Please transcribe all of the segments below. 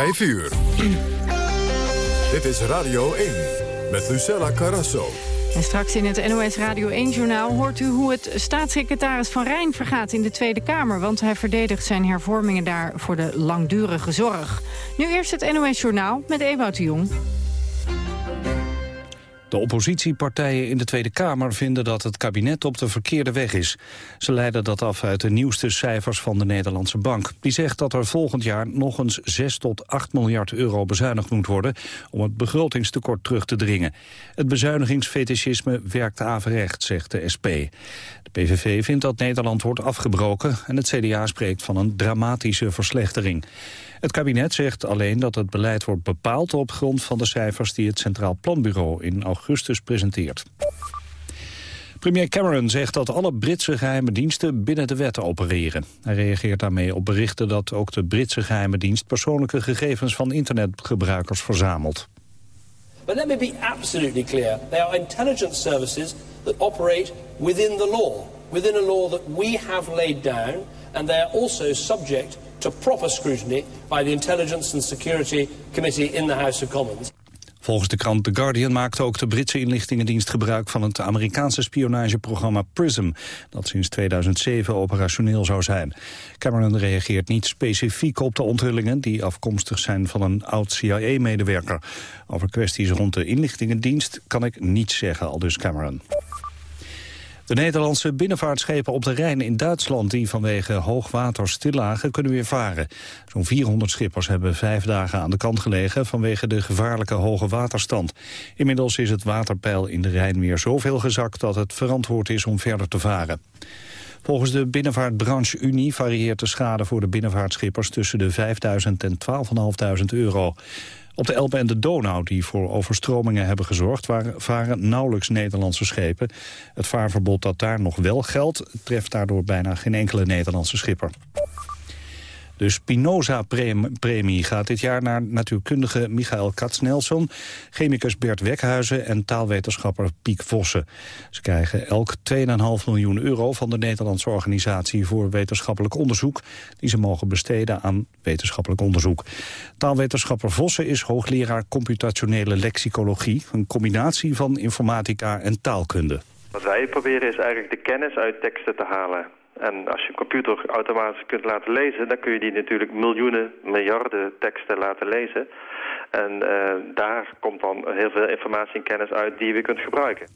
5 uur. Dit is Radio 1 met Lucella Carrasso. En straks in het NOS Radio 1-journaal hoort u hoe het staatssecretaris Van Rijn vergaat in de Tweede Kamer. Want hij verdedigt zijn hervormingen daar voor de langdurige zorg. Nu eerst het NOS-journaal met Ewout de Jong. De oppositiepartijen in de Tweede Kamer vinden dat het kabinet op de verkeerde weg is. Ze leiden dat af uit de nieuwste cijfers van de Nederlandse Bank. Die zegt dat er volgend jaar nog eens 6 tot 8 miljard euro bezuinigd moet worden... om het begrotingstekort terug te dringen. Het bezuinigingsfetischisme werkt averecht, zegt de SP. De PVV vindt dat Nederland wordt afgebroken... en het CDA spreekt van een dramatische verslechtering. Het kabinet zegt alleen dat het beleid wordt bepaald op grond van de cijfers die het Centraal Planbureau in augustus presenteert. Premier Cameron zegt dat alle Britse geheime diensten binnen de wet opereren. Hij reageert daarmee op berichten dat ook de Britse geheime dienst persoonlijke gegevens van internetgebruikers verzamelt. But let me be absolutely clear. They are intelligence services that operate within the law, within a law that we have laid down, and they are also subject to proper scrutiny by the Intelligence and Security Committee in the House of Commons. Volgens de krant The Guardian maakte ook de Britse inlichtingendienst gebruik van het Amerikaanse spionageprogramma PRISM, dat sinds 2007 operationeel zou zijn. Cameron reageert niet specifiek op de onthullingen die afkomstig zijn van een oud CIA-medewerker. Over kwesties rond de inlichtingendienst kan ik niets zeggen, aldus Cameron. De Nederlandse binnenvaartschepen op de Rijn in Duitsland... die vanwege hoogwater stillagen, kunnen weer varen. Zo'n 400 schippers hebben vijf dagen aan de kant gelegen... vanwege de gevaarlijke hoge waterstand. Inmiddels is het waterpeil in de Rijn weer zoveel gezakt... dat het verantwoord is om verder te varen. Volgens de binnenvaartbranche Unie varieert de schade voor de binnenvaartschippers tussen de 5.000 en 12.500 euro. Op de Elbe en de Donau, die voor overstromingen hebben gezorgd... Waren, varen nauwelijks Nederlandse schepen. Het vaarverbod dat daar nog wel geldt... treft daardoor bijna geen enkele Nederlandse schipper. De Spinoza-premie gaat dit jaar naar natuurkundige Michael Katznelson... chemicus Bert Wekhuizen en taalwetenschapper Piek Vossen. Ze krijgen elk 2,5 miljoen euro van de Nederlandse Organisatie voor Wetenschappelijk Onderzoek... die ze mogen besteden aan wetenschappelijk onderzoek. Taalwetenschapper Vossen is hoogleraar computationele lexicologie... een combinatie van informatica en taalkunde. Wat wij proberen is eigenlijk de kennis uit teksten te halen. En als je een computer automatisch kunt laten lezen... dan kun je die natuurlijk miljoenen, miljarden teksten laten lezen. En uh, daar komt dan heel veel informatie en kennis uit die je kunt gebruiken.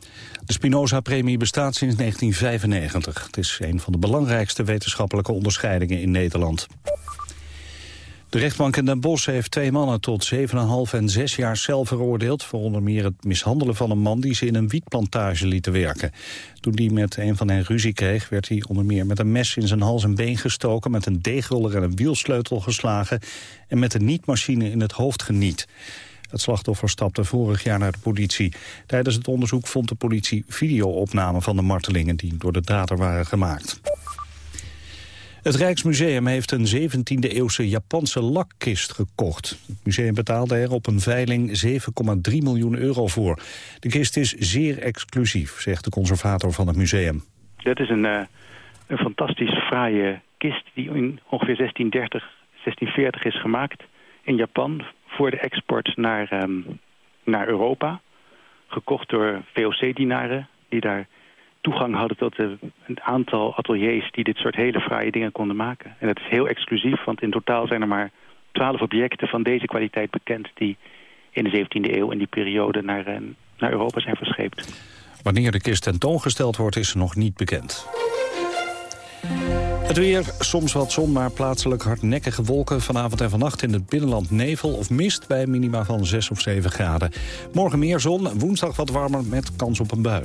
De Spinoza-premie bestaat sinds 1995. Het is een van de belangrijkste wetenschappelijke onderscheidingen in Nederland. De rechtbank in Den Bosch heeft twee mannen tot 7,5 en 6 jaar cel veroordeeld... voor onder meer het mishandelen van een man die ze in een wietplantage lieten werken. Toen die met een van hen ruzie kreeg... werd hij onder meer met een mes in zijn hals en been gestoken... met een deegroller en een wielsleutel geslagen... en met een nietmachine in het hoofd geniet. Het slachtoffer stapte vorig jaar naar de politie. Tijdens het onderzoek vond de politie videoopnamen van de martelingen... die door de dader waren gemaakt. Het Rijksmuseum heeft een 17e-eeuwse Japanse lakkist gekocht. Het museum betaalde er op een veiling 7,3 miljoen euro voor. De kist is zeer exclusief, zegt de conservator van het museum. Dit is een, uh, een fantastisch fraaie kist die in ongeveer 1630, 1640 is gemaakt in Japan... voor de export naar, um, naar Europa. Gekocht door VOC-dienaren die daar toegang hadden tot een aantal ateliers die dit soort hele fraaie dingen konden maken. En dat is heel exclusief, want in totaal zijn er maar twaalf objecten van deze kwaliteit bekend die in de 17e eeuw in die periode naar, eh, naar Europa zijn verscheept. Wanneer de kist tentoongesteld wordt is nog niet bekend. Het weer, soms wat zon, maar plaatselijk hardnekkige wolken. Vanavond en vannacht in het binnenland nevel of mist bij minima van 6 of 7 graden. Morgen meer zon, woensdag wat warmer met kans op een bui.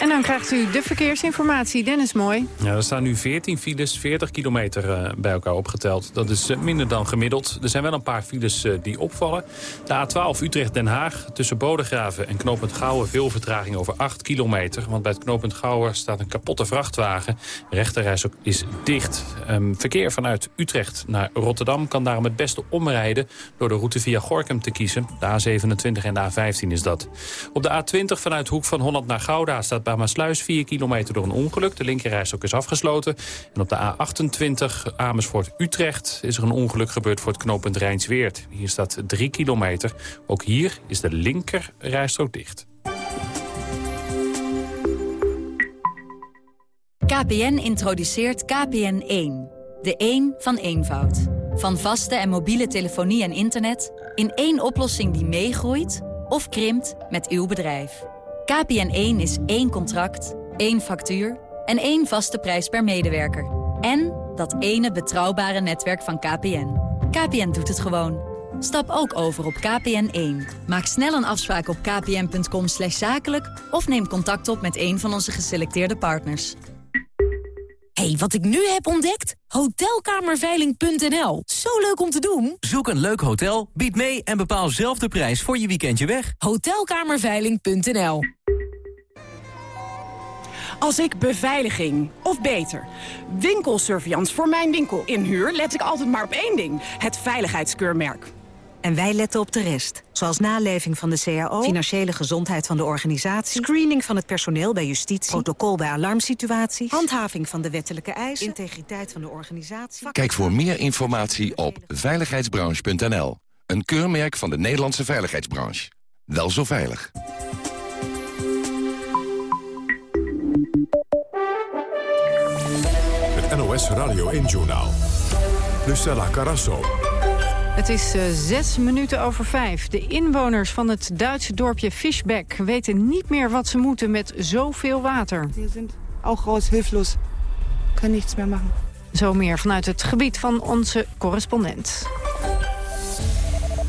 En dan krijgt u de verkeersinformatie. Dennis Mooi. Ja, er staan nu 14 files, 40 kilometer uh, bij elkaar opgeteld. Dat is uh, minder dan gemiddeld. Er zijn wel een paar files uh, die opvallen. De A12 Utrecht-Den Haag tussen Bodegraven en knooppunt Gouwen... veel vertraging over 8 kilometer. Want bij het knooppunt Gouwen staat een kapotte vrachtwagen. De rechterreis is dicht. Um, verkeer vanuit Utrecht naar Rotterdam kan daarom het beste omrijden... door de route via Gorkum te kiezen. De A27 en de A15 is dat. Op de A20 vanuit Hoek van Holland naar Gouda staat bij Maasluis 4 kilometer door een ongeluk. De linkerrijstok is afgesloten. En op de A28 Amersfoort-Utrecht is er een ongeluk gebeurd voor het knooppunt Rijnsweert. Hier staat 3 kilometer. Ook hier is de linkerrijstrook dicht. KPN introduceert KPN1. De 1 van eenvoud. Van vaste en mobiele telefonie en internet... in één oplossing die meegroeit of krimpt met uw bedrijf. KPN1 is één contract, één factuur en één vaste prijs per medewerker. En dat ene betrouwbare netwerk van KPN. KPN doet het gewoon. Stap ook over op KPN1. Maak snel een afspraak op kpn.com zakelijk... of neem contact op met een van onze geselecteerde partners hey, wat ik nu heb ontdekt? Hotelkamerveiling.nl. Zo leuk om te doen. Zoek een leuk hotel, bied mee en bepaal zelf de prijs voor je weekendje weg. Hotelkamerveiling.nl. Als ik beveiliging, of beter, winkelsurveillance voor mijn winkel inhuur... let ik altijd maar op één ding, het veiligheidskeurmerk. En wij letten op de rest. Zoals naleving van de CAO, financiële gezondheid van de organisatie... screening van het personeel bij justitie, protocol bij alarmsituaties... handhaving van de wettelijke eisen, integriteit van de organisatie... Kijk voor meer informatie op veiligheidsbranche.nl. Een keurmerk van de Nederlandse veiligheidsbranche. Wel zo veilig. NOS Radio 1-journaal. Lucella Carasso. Het is uh, zes minuten over vijf. De inwoners van het Duitse dorpje Fischbeck weten niet meer wat ze moeten met zoveel water. We zijn ook raus, hilfloos. Kunnen niets meer maken. Zo meer vanuit het gebied van onze correspondent.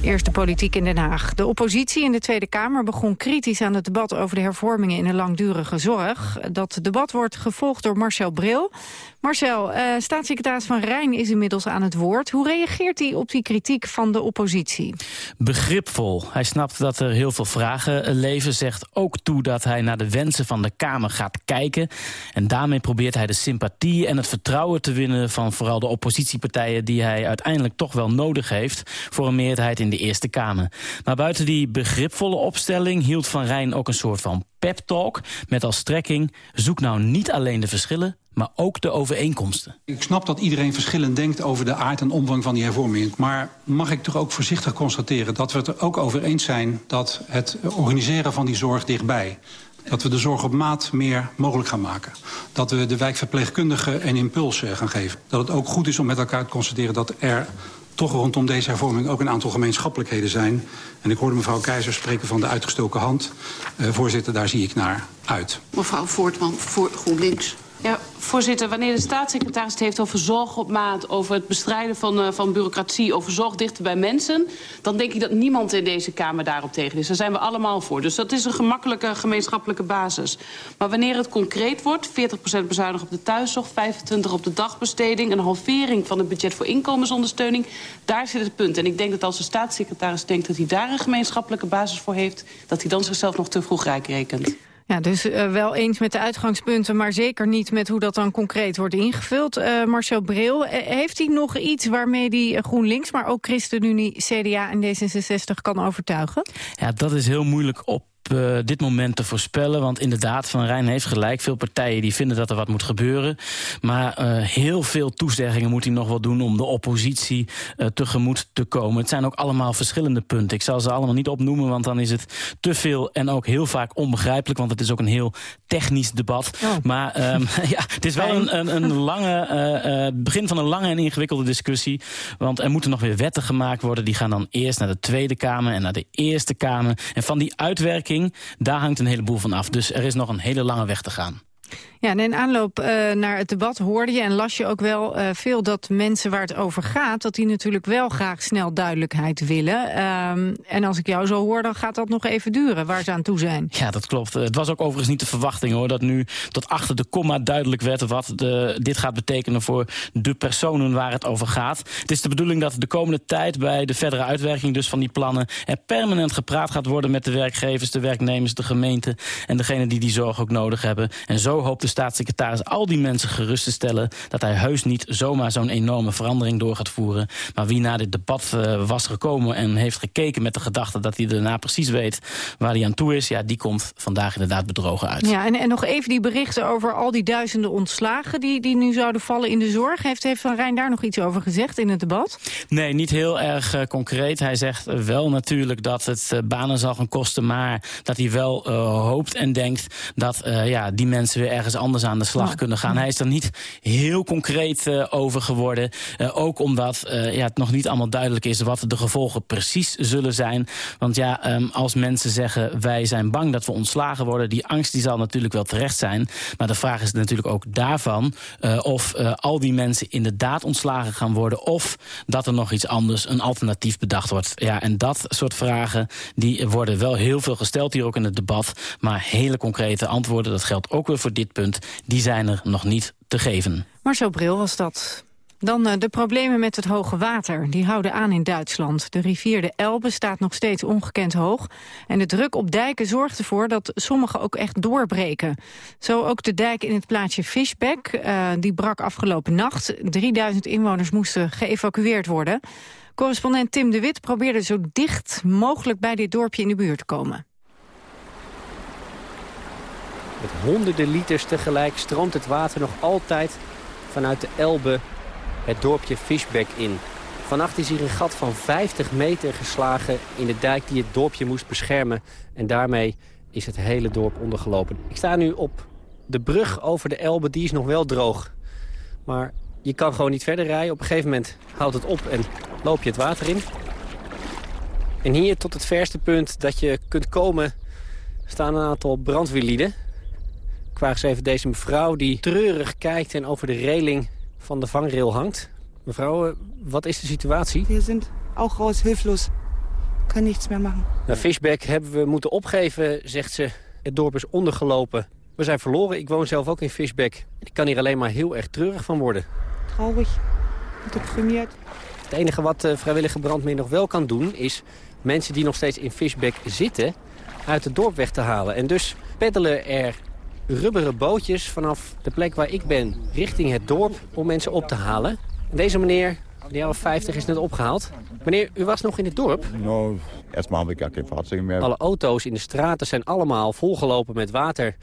Eerst de politiek in Den Haag. De oppositie in de Tweede Kamer begon kritisch aan het debat over de hervormingen in de langdurige zorg. Dat debat wordt gevolgd door Marcel Bril. Marcel, uh, staatssecretaris Van Rijn is inmiddels aan het woord. Hoe reageert hij op die kritiek van de oppositie? Begripvol. Hij snapt dat er heel veel vragen leven. Zegt ook toe dat hij naar de wensen van de Kamer gaat kijken. En daarmee probeert hij de sympathie en het vertrouwen te winnen... van vooral de oppositiepartijen die hij uiteindelijk toch wel nodig heeft... voor een meerderheid in de Eerste Kamer. Maar buiten die begripvolle opstelling hield Van Rijn ook een soort van pep-talk... met als strekking, zoek nou niet alleen de verschillen maar ook de overeenkomsten. Ik snap dat iedereen verschillend denkt over de aard en omvang van die hervorming. Maar mag ik toch ook voorzichtig constateren dat we het er ook over eens zijn... dat het organiseren van die zorg dichtbij... dat we de zorg op maat meer mogelijk gaan maken. Dat we de wijkverpleegkundigen een impuls eh, gaan geven. Dat het ook goed is om met elkaar te constateren dat er toch rondom deze hervorming ook een aantal gemeenschappelijkheden zijn. En ik hoorde mevrouw Keizer spreken van de uitgestoken hand. Uh, voorzitter, daar zie ik naar uit. Mevrouw Voortman, voor GroenLinks. Ja, voorzitter, wanneer de staatssecretaris het heeft over zorg op maat... over het bestrijden van, uh, van bureaucratie, over zorg dichter bij mensen... dan denk ik dat niemand in deze Kamer daarop tegen is. Daar zijn we allemaal voor. Dus dat is een gemakkelijke gemeenschappelijke basis. Maar wanneer het concreet wordt, 40% bezuinigen op de thuiszorg... 25% op de dagbesteding, een halvering van het budget voor inkomensondersteuning... daar zit het punt. En ik denk dat als de staatssecretaris denkt dat hij daar een gemeenschappelijke basis voor heeft... dat hij dan zichzelf nog te vroeg rijk rekent. Ja, dus uh, wel eens met de uitgangspunten, maar zeker niet met hoe dat dan concreet wordt ingevuld. Uh, Marcel Bril, uh, heeft hij nog iets waarmee hij GroenLinks, maar ook ChristenUnie, CDA en D66 kan overtuigen? Ja, dat is heel moeilijk op uh, dit moment te voorspellen. Want inderdaad, Van Rijn heeft gelijk. Veel partijen die vinden dat er wat moet gebeuren. Maar uh, heel veel toezeggingen moet hij nog wel doen... om de oppositie uh, tegemoet te komen. Het zijn ook allemaal verschillende punten. Ik zal ze allemaal niet opnoemen, want dan is het te veel... en ook heel vaak onbegrijpelijk, want het is ook een heel technisch debat. Oh. Maar um, ja, het is wel een, een, een lange, begin van een lange en ingewikkelde discussie. Want er moeten nog weer wetten gemaakt worden. Die gaan dan eerst naar de Tweede Kamer en naar de Eerste Kamer. En van die uitwerking daar hangt een heleboel van af. Dus er is nog een hele lange weg te gaan. Ja, en in aanloop uh, naar het debat hoorde je en las je ook wel uh, veel dat mensen waar het over gaat... dat die natuurlijk wel graag snel duidelijkheid willen. Um, en als ik jou zo hoor, dan gaat dat nog even duren waar ze aan toe zijn. Ja, dat klopt. Het was ook overigens niet de verwachting hoor... dat nu tot achter de komma duidelijk werd wat de, dit gaat betekenen... voor de personen waar het over gaat. Het is de bedoeling dat de komende tijd bij de verdere uitwerking dus van die plannen... er permanent gepraat gaat worden met de werkgevers, de werknemers, de gemeente... en degenen die die zorg ook nodig hebben. En zo zo hoopt de staatssecretaris al die mensen gerust te stellen... dat hij heus niet zomaar zo'n enorme verandering door gaat voeren. Maar wie na dit debat uh, was gekomen en heeft gekeken met de gedachte... dat hij daarna precies weet waar hij aan toe is... ja, die komt vandaag inderdaad bedrogen uit. Ja, en, en nog even die berichten over al die duizenden ontslagen... die, die nu zouden vallen in de zorg. Heeft, heeft Van Rijn daar nog iets over gezegd in het debat? Nee, niet heel erg uh, concreet. Hij zegt wel natuurlijk dat het uh, banen zal gaan kosten... maar dat hij wel hoopt en denkt dat ja, die mensen weer ergens anders aan de slag kunnen gaan. Hij is er niet heel concreet over geworden. ook omdat ja, het nog niet allemaal duidelijk is wat de gevolgen precies zullen zijn. Want ja, um, als mensen zeggen wij zijn bang dat we ontslagen worden... die angst die zal natuurlijk wel terecht zijn. Maar de vraag is natuurlijk ook daarvan... Of al die mensen inderdaad ontslagen gaan worden... of dat er nog iets anders, een alternatief bedacht wordt. Ja, en dat soort vragen die worden wel heel veel gesteld hier ook in het debat. Maar hele concrete antwoorden, dat geldt ook weer voor die zijn er nog niet te geven. Marcel Bril was dat. Dan uh, de problemen met het hoge water. Die houden aan in Duitsland. De rivier de Elbe staat nog steeds ongekend hoog. En de druk op dijken zorgt ervoor dat sommige ook echt doorbreken. Zo ook de dijk in het plaatsje Fischbeck. Uh, die brak afgelopen nacht. 3000 inwoners moesten geëvacueerd worden. Correspondent Tim de Wit probeerde zo dicht mogelijk bij dit dorpje in de buurt te komen. Met honderden liters tegelijk stroomt het water nog altijd vanuit de Elbe het dorpje Fischbeck in. Vannacht is hier een gat van 50 meter geslagen in de dijk die het dorpje moest beschermen. En daarmee is het hele dorp ondergelopen. Ik sta nu op de brug over de Elbe, die is nog wel droog. Maar je kan gewoon niet verder rijden. Op een gegeven moment houdt het op en loop je het water in. En hier tot het verste punt dat je kunt komen staan een aantal brandweerlieden. Ik vraag eens even deze mevrouw die treurig kijkt en over de reling van de vangrail hangt. Mevrouw, eh, wat is de situatie? We zijn ook raus, hilfloos. Kan niets meer maken. Nou, Fishback hebben we moeten opgeven, zegt ze. Het dorp is ondergelopen. We zijn verloren. Ik woon zelf ook in Fishback. Ik kan hier alleen maar heel erg treurig van worden. Traurig. Deprimeerd. Het enige wat de vrijwillige brandmeer nog wel kan doen... is mensen die nog steeds in Fishback zitten uit het dorp weg te halen. En dus peddelen er rubberen bootjes vanaf de plek waar ik ben richting het dorp om mensen op te halen. Deze meneer, de jaren 50, is net opgehaald. Meneer, u was nog in het dorp? Nou, erstmal heb ik gar geen Fahrzeuge meer. Alle auto's in de straten zijn allemaal volgelopen met water.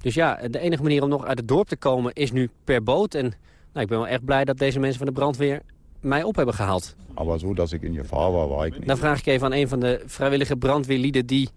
Dus ja, de enige manier om nog uit het dorp te komen is nu per boot. En nou, ik ben wel echt blij dat deze mensen van de brandweer mij op hebben gehaald. Maar zo dat ik in gevaar was, waar ik niet. Dan vraag ik even aan een van de vrijwillige brandweerlieden die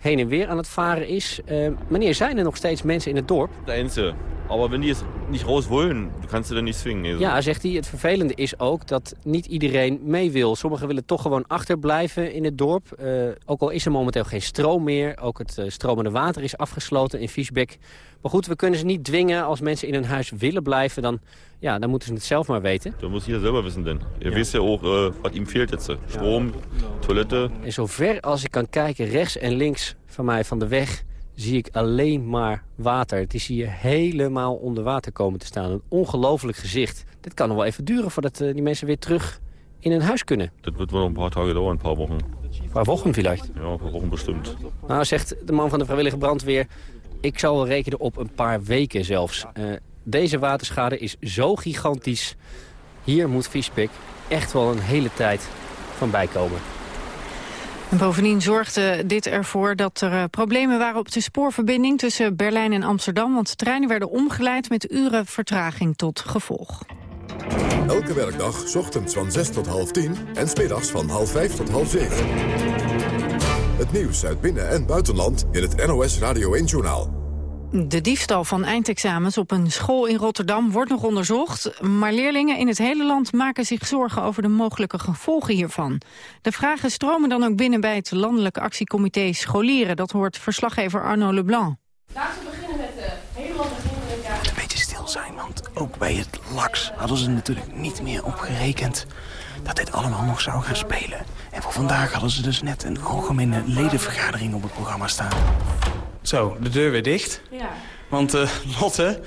heen en weer aan het varen is. Uh, meneer, zijn er nog steeds mensen in het dorp? De enige. Maar wanneer die niet raus wollen, kan ze er niet zwingen. Ja, zegt hij. Het vervelende is ook dat niet iedereen mee wil. Sommigen willen toch gewoon achterblijven in het dorp. Uh, ook al is er momenteel geen stroom meer. Ook het uh, stromende water is afgesloten in Fiesbeck. Maar goed, we kunnen ze niet dwingen als mensen in hun huis willen blijven. Dan, ja, dan moeten ze het zelf maar weten. Dat moet je zelf weten dan. Je ja. wist ja ook uh, wat hem jetzt. Stroom, toiletten. En zover als ik kan kijken, rechts en links van mij van de weg zie ik alleen maar water. Het is hier helemaal onder water komen te staan. Een ongelooflijk gezicht. Dit kan nog wel even duren voordat uh, die mensen weer terug in hun huis kunnen. Dat wordt wel een paar dagen door, een paar wochen. Een paar wochen vielleicht? Ja, een paar wochen bestimmt. Nou, zegt de man van de vrijwillige brandweer... ik zal wel rekenen op een paar weken zelfs. Uh, deze waterschade is zo gigantisch. Hier moet Viespik echt wel een hele tijd van bijkomen. En bovendien zorgde dit ervoor dat er uh, problemen waren op de spoorverbinding tussen Berlijn en Amsterdam. Want treinen werden omgeleid met uren vertraging tot gevolg. Elke werkdag, ochtends van 6 tot half 10 en smiddags van half 5 tot half 7. Het nieuws uit binnen- en buitenland in het NOS Radio 1-journaal. De diefstal van eindexamens op een school in Rotterdam wordt nog onderzocht. Maar leerlingen in het hele land maken zich zorgen over de mogelijke gevolgen hiervan. De vragen stromen dan ook binnen bij het Landelijk Actiecomité Scholieren. Dat hoort verslaggever Arno Leblanc. Laten we beginnen met de helemaal. Een beetje stil zijn, want ook bij het LAX hadden ze natuurlijk niet meer opgerekend dat dit allemaal nog zou gaan spelen. En voor vandaag hadden ze dus net een algemene ledenvergadering op het programma staan. Zo, de deur weer dicht. Ja. Want uh, Lotte,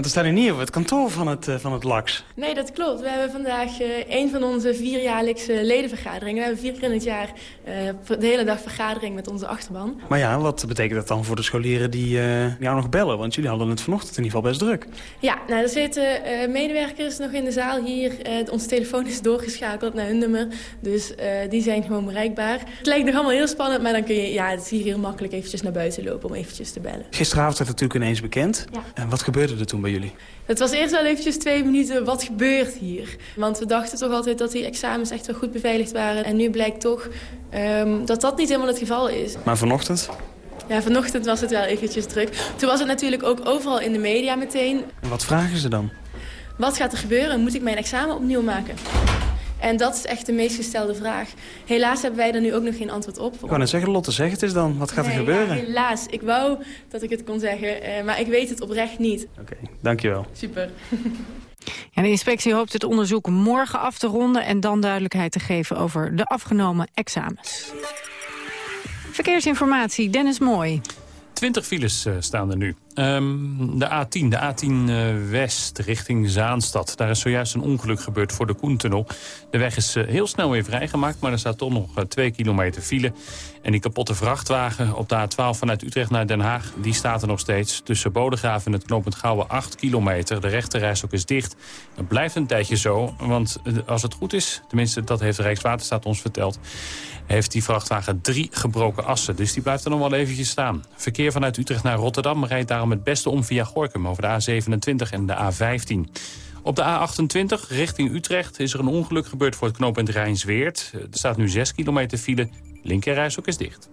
Want we staan hier niet op het kantoor van het, uh, van het LAX. Nee, dat klopt. We hebben vandaag uh, een van onze vierjaarlijkse ledenvergaderingen. We hebben vier keer in het jaar uh, de hele dag vergadering met onze achterban. Maar ja, wat betekent dat dan voor de scholieren die jou nog bellen? Want jullie hadden het vanochtend in ieder geval best druk. Ja, nou, er zitten medewerkers nog in de zaal hier. onze telefoon is doorgeschakeld naar hun nummer. Dus die zijn gewoon bereikbaar. Het lijkt nog allemaal heel spannend, maar dan kun je... Ja, het is hier heel makkelijk eventjes naar buiten lopen om eventjes te bellen. Gisteravond werd het natuurlijk ineens bekend. Ja. En wat gebeurde er toen bij jullie? Het was eerst wel eventjes twee minuten, wat gebeurt hier? Want we dachten toch altijd dat die examens echt wel goed beveiligd waren. En nu blijkt toch um, dat dat niet helemaal het geval is. Maar vanochtend? Ja, vanochtend was het wel eventjes druk. Toen was het natuurlijk ook overal in de media meteen. En wat vragen ze dan? Wat gaat er gebeuren? Moet ik mijn examen opnieuw maken? En dat is echt de meest gestelde vraag. Helaas hebben wij er nu ook nog geen antwoord op. Ik wou net zeggen, Lotte, zeg het eens dan. Wat gaat nee, er gebeuren? Ja, helaas. Ik wou dat ik het kon zeggen, uh, maar ik weet het oprecht niet. Oké, okay, dankjewel. Super. Ja, de inspectie hoopt het onderzoek morgen af te ronden... en dan duidelijkheid te geven over de afgenomen examens. Verkeersinformatie, Dennis Mooi. 20 files uh, staan er nu. Um, de A10, de A10 uh, West richting Zaanstad. Daar is zojuist een ongeluk gebeurd voor de Koentunnel. De weg is uh, heel snel weer vrijgemaakt, maar er staat toch nog 2 kilometer file. En die kapotte vrachtwagen op de A12 vanuit Utrecht naar Den Haag... die staat er nog steeds tussen Bodegraven en het knooppunt Gouwen 8 kilometer. De rechterreis is dicht. Dat blijft een tijdje zo, want als het goed is... tenminste, dat heeft Rijkswaterstaat ons verteld heeft die vrachtwagen drie gebroken assen. Dus die blijft er nog wel eventjes staan. Verkeer vanuit Utrecht naar Rotterdam rijdt daarom het beste om via Gorkum... over de A27 en de A15. Op de A28 richting Utrecht is er een ongeluk gebeurd voor het knooppunt Rijnsweert. Er staat nu 6 kilometer file. Linkerreis ook is dicht.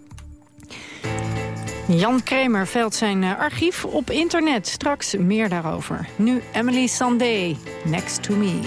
Jan Kramer velt zijn eh, archief op internet. Straks meer daarover. Nu Emily Sandé, Next to Me.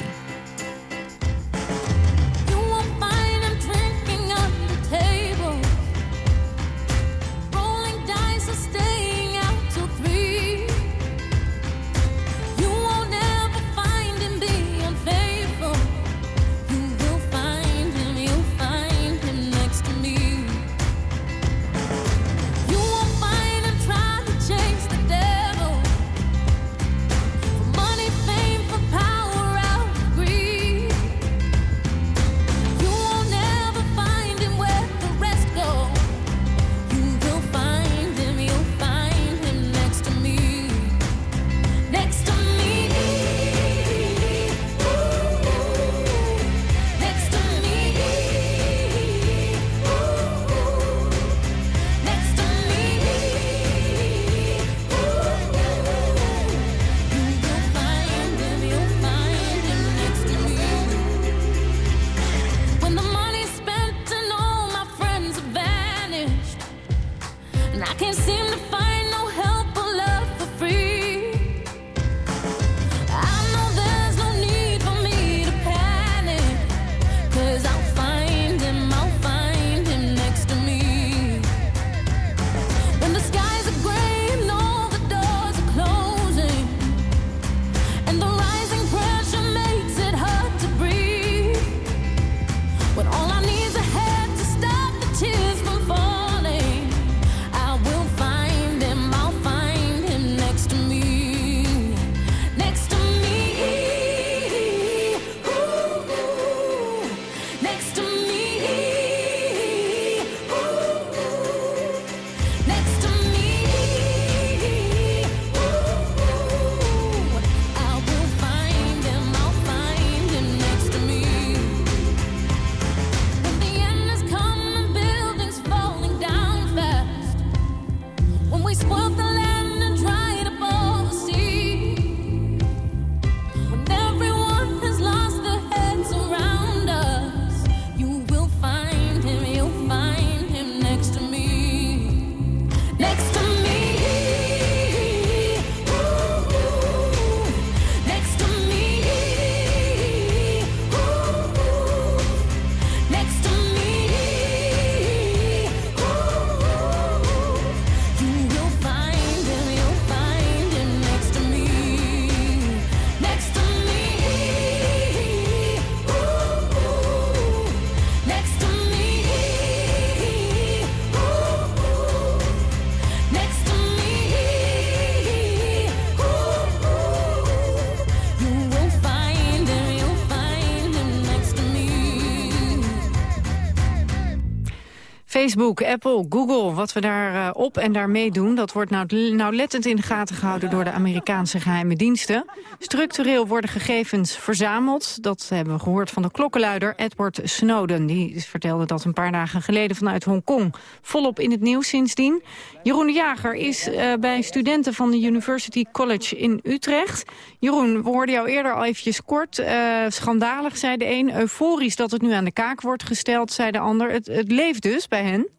Apple, Google, wat we daar uh, op en daarmee doen... dat wordt nou, nauwlettend in de gaten gehouden door de Amerikaanse geheime diensten. Structureel worden gegevens verzameld. Dat hebben we gehoord van de klokkenluider Edward Snowden. Die vertelde dat een paar dagen geleden vanuit Hongkong. Volop in het nieuws sindsdien. Jeroen de Jager is uh, bij studenten van de University College in Utrecht. Jeroen, we hoorden jou eerder al eventjes kort. Uh, schandalig, zei de een. Euforisch dat het nu aan de kaak wordt gesteld, zei de ander. Het, het leeft dus bij hen?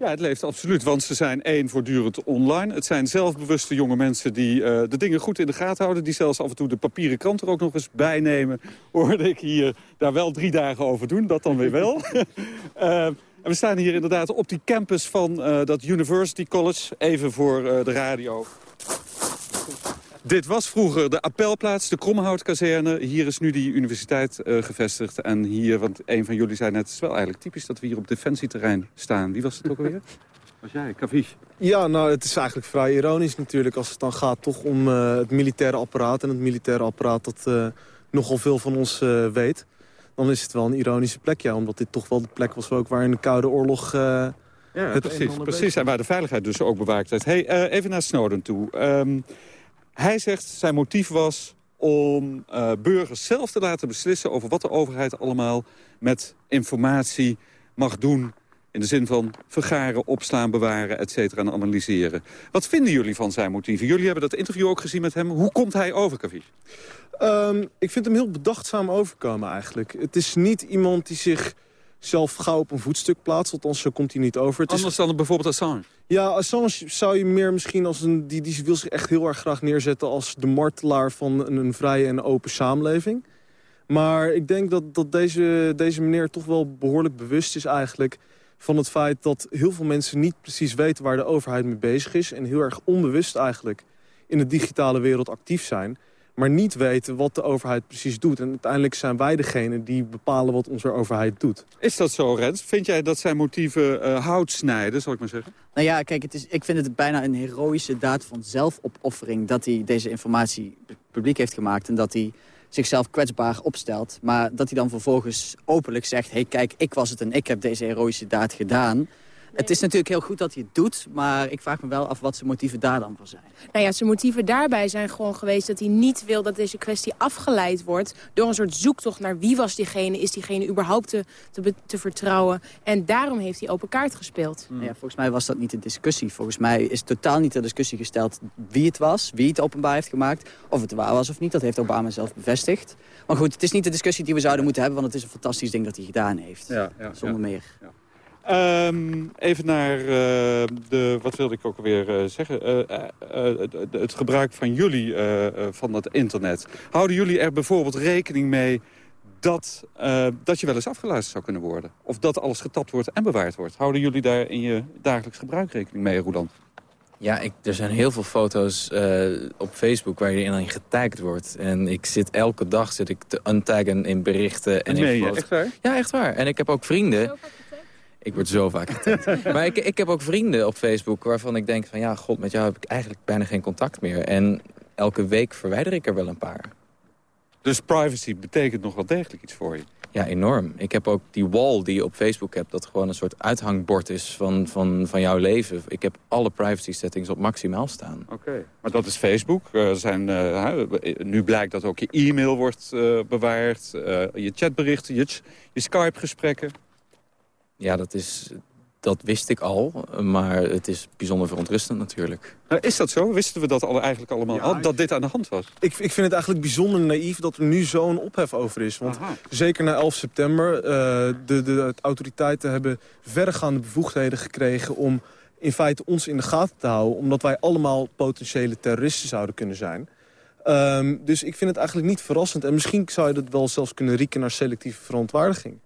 Ja, het leeft absoluut, want ze zijn één voortdurend online. Het zijn zelfbewuste jonge mensen die uh, de dingen goed in de gaten houden... die zelfs af en toe de papieren krant er ook nog eens bij nemen. Hoorde ik hier daar wel drie dagen over doen, dat dan weer wel. uh, en we staan hier inderdaad op die campus van uh, dat University College. Even voor de radio. Dit was vroeger de appelplaats, de Kromhoutkazerne. Hier is nu die universiteit uh, gevestigd. En hier, want een van jullie zei net, het is wel eigenlijk typisch dat we hier op defensieterrein staan. Wie was het ook alweer? Was jij, Kavish? Ja, nou, het is eigenlijk vrij ironisch natuurlijk als het dan gaat toch om uh, het militaire apparaat. En het militaire apparaat dat uh, nogal veel van ons weet. Dan is het wel een ironische plek, ja. Omdat dit toch wel de plek was ook waar in de Koude Oorlog... ja, het precies, precies. En waar de veiligheid dus ook bewaakt werd. Hey, even naar Snowden toe. Um, hij zegt zijn motief was om uh, burgers zelf te laten beslissen... over wat de overheid allemaal met informatie mag doen... in de zin van vergaren, opslaan, bewaren, et cetera, en analyseren. Wat vinden jullie van zijn motieven? Jullie hebben dat interview ook gezien met hem. Hoe komt hij over, Kavish? Um, ik vind hem heel bedachtzaam overkomen eigenlijk. Het is niet iemand die zich zelf gauw op een voetstuk plaatst. Althans, zo komt hij niet over. Het Anders is... dan bijvoorbeeld Assange? Ja, Assange zou je meer misschien als een... Die, die wil zich echt heel erg graag neerzetten als de martelaar van een, een vrije en open samenleving. Maar ik denk dat, dat deze, deze meneer toch wel behoorlijk bewust is eigenlijk van het feit dat heel veel mensen niet precies weten waar de overheid mee bezig is. En heel erg onbewust eigenlijk in de digitale wereld actief zijn maar niet weten wat de overheid precies doet. En uiteindelijk zijn wij degene die bepalen wat onze overheid doet. Is dat zo, Rens? Vind jij dat zijn motieven uh, hout snijden, zal ik maar zeggen? Nou ja, kijk, het is, ik vind het bijna een heroïsche daad van zelfopoffering... dat hij deze informatie publiek heeft gemaakt en dat hij zichzelf kwetsbaar opstelt. Maar dat hij dan vervolgens openlijk zegt... hé, hey, kijk, ik was het en ik heb deze heroïsche daad gedaan... Het is natuurlijk heel goed dat hij het doet, maar ik vraag me wel af wat zijn motieven daar dan voor zijn. Nou ja, zijn motieven daarbij zijn gewoon geweest dat hij niet wil dat deze kwestie afgeleid wordt door een soort zoektocht naar wie was diegene, is diegene überhaupt te, te, te vertrouwen. En daarom heeft hij open kaart gespeeld. Mm. Ja, volgens mij was dat niet de discussie. Volgens mij is totaal niet ter discussie gesteld wie het was, wie het openbaar heeft gemaakt, of het waar was of niet. Dat heeft Obama zelf bevestigd. Maar goed, het is niet de discussie die we zouden moeten hebben, want het is een fantastisch ding dat hij gedaan heeft. Ja, ja, Zonder meer. Um, even naar uh, de, wat wilde ik ook alweer uh, zeggen, uh, het gebruik van jullie van dat internet. Houden jullie er bijvoorbeeld rekening mee dat, dat je wel eens afgeluisterd zou kunnen worden? Of dat alles getapt wordt en bewaard wordt? Houden jullie daar in je dagelijks gebruik rekening mee, Roland? Ja, ik, er zijn heel veel foto's uh, op Facebook waar je in getagd wordt. En ik zit elke dag zit ik te untaggen in berichten. En nee, in foto's. echt waar? Ja, echt waar. En ik heb ook vrienden... Ik word zo vaak getagd. maar ik, ik heb ook vrienden op Facebook waarvan ik denk van... ja, god, met jou heb ik eigenlijk bijna geen contact meer. En elke week verwijder ik er wel een paar. Dus privacy betekent nog wel degelijk iets voor je? Ja, enorm. Ik heb ook die wall die je op Facebook hebt... dat gewoon een soort uithangbord is van, van, van jouw leven. Ik heb alle privacy settings op maximaal staan. Oké, maar dat is Facebook. Uh, zijn, uh, nu blijkt dat ook je e-mail wordt uh, bewaard... je chatberichten, je, je Skype-gesprekken ja, dat, is, dat wist ik al, maar het is bijzonder verontrustend natuurlijk. Nou, is dat zo? Wisten we dat eigenlijk allemaal al, dat dit aan de hand was? Ik, ik vind het eigenlijk bijzonder naïef dat er nu zo'n ophef over is. Want Aha. zeker na 11 september, uh, de, de, de autoriteiten hebben verregaande bevoegdheden gekregen... om in feite ons in de gaten te houden... omdat wij allemaal potentiële terroristen zouden kunnen zijn... Um, dus ik vind het eigenlijk niet verrassend. En misschien zou je dat wel zelfs kunnen rieken naar selectieve verontwaardiging.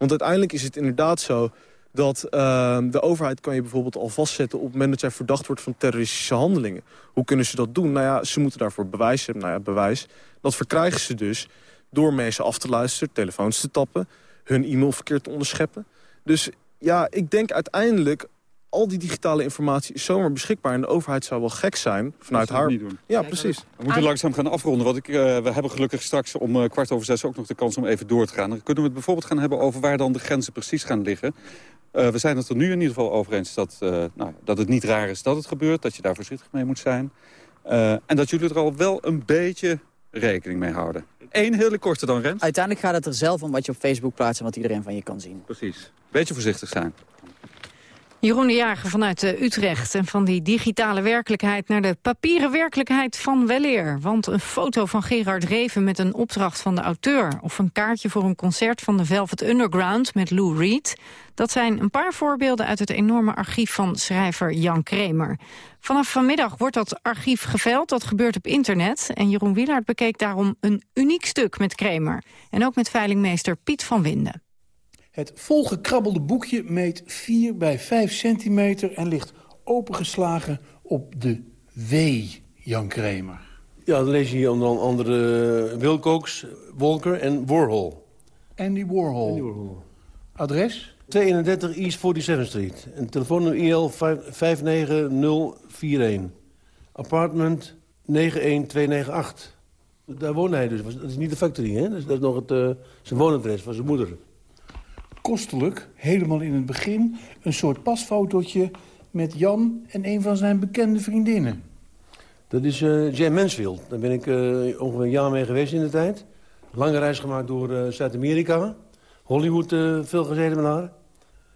Want uiteindelijk is het inderdaad zo dat uh, de overheid kan je bijvoorbeeld al vastzetten... op het moment dat jij verdacht wordt van terroristische handelingen. Hoe kunnen ze dat doen? Nou ja, ze moeten daarvoor bewijs hebben. Nou ja, bewijs. Dat verkrijgen ze dus door mensen af te luisteren, telefoons te tappen... hun e-mailverkeer te onderscheppen. Dus ja, ik denk uiteindelijk al die digitale informatie is zomaar beschikbaar... en de overheid zou wel gek zijn vanuit haar... Niet doen. Ja, precies. We moeten langzaam gaan afronden. Want ik, uh, we hebben gelukkig straks om uh, kwart over zes ook nog de kans om even door te gaan. Dan kunnen we het bijvoorbeeld gaan hebben over waar dan de grenzen precies gaan liggen. Uh, we zijn het er nu in ieder geval over eens dat, nou, dat het niet raar is dat het gebeurt. Dat je daar voorzichtig mee moet zijn. en dat jullie er al wel een beetje rekening mee houden. Eén hele korte dan, Rens. Uiteindelijk gaat het er zelf om wat je op Facebook plaatst en wat iedereen van je kan zien. Precies. Beetje voorzichtig zijn. Jeroen de Jager vanuit Utrecht. En van die digitale werkelijkheid naar de papieren werkelijkheid van weleer. Want een foto van Gerard Reven met een opdracht van de auteur... of een kaartje voor een concert van de Velvet Underground met Lou Reed... dat zijn een paar voorbeelden uit het enorme archief van schrijver Jan Kremer. Vanaf vanmiddag wordt dat archief geveld, dat gebeurt op internet. En Jeroen Wielaert bekeek daarom een uniek stuk met Kremer. En ook met veilingmeester Piet van Winden. Het volgekrabbelde boekje meet 4 bij 5 centimeter... en ligt opengeslagen op de W, Jan Kramer. Ja, dan lees je hier onder andere Wilcox, Walker en Warhol. Andy Warhol. Andy Warhol. Adres? 32 East 47th Street. En telefoonnummer IL 59041. Apartment 91298. Daar woont hij dus. Dat is niet de factory, hè? Dat is nog het, uh, zijn woonadres van zijn moeder kostelijk, helemaal in het begin... een soort pasfotootje met Jan en een van zijn bekende vriendinnen. Dat is uh, Jane Mansfield. Daar ben ik uh, ongeveer een jaar mee geweest in de tijd. Lange reis gemaakt door uh, Zuid-Amerika. Hollywood veel gezeten met haar.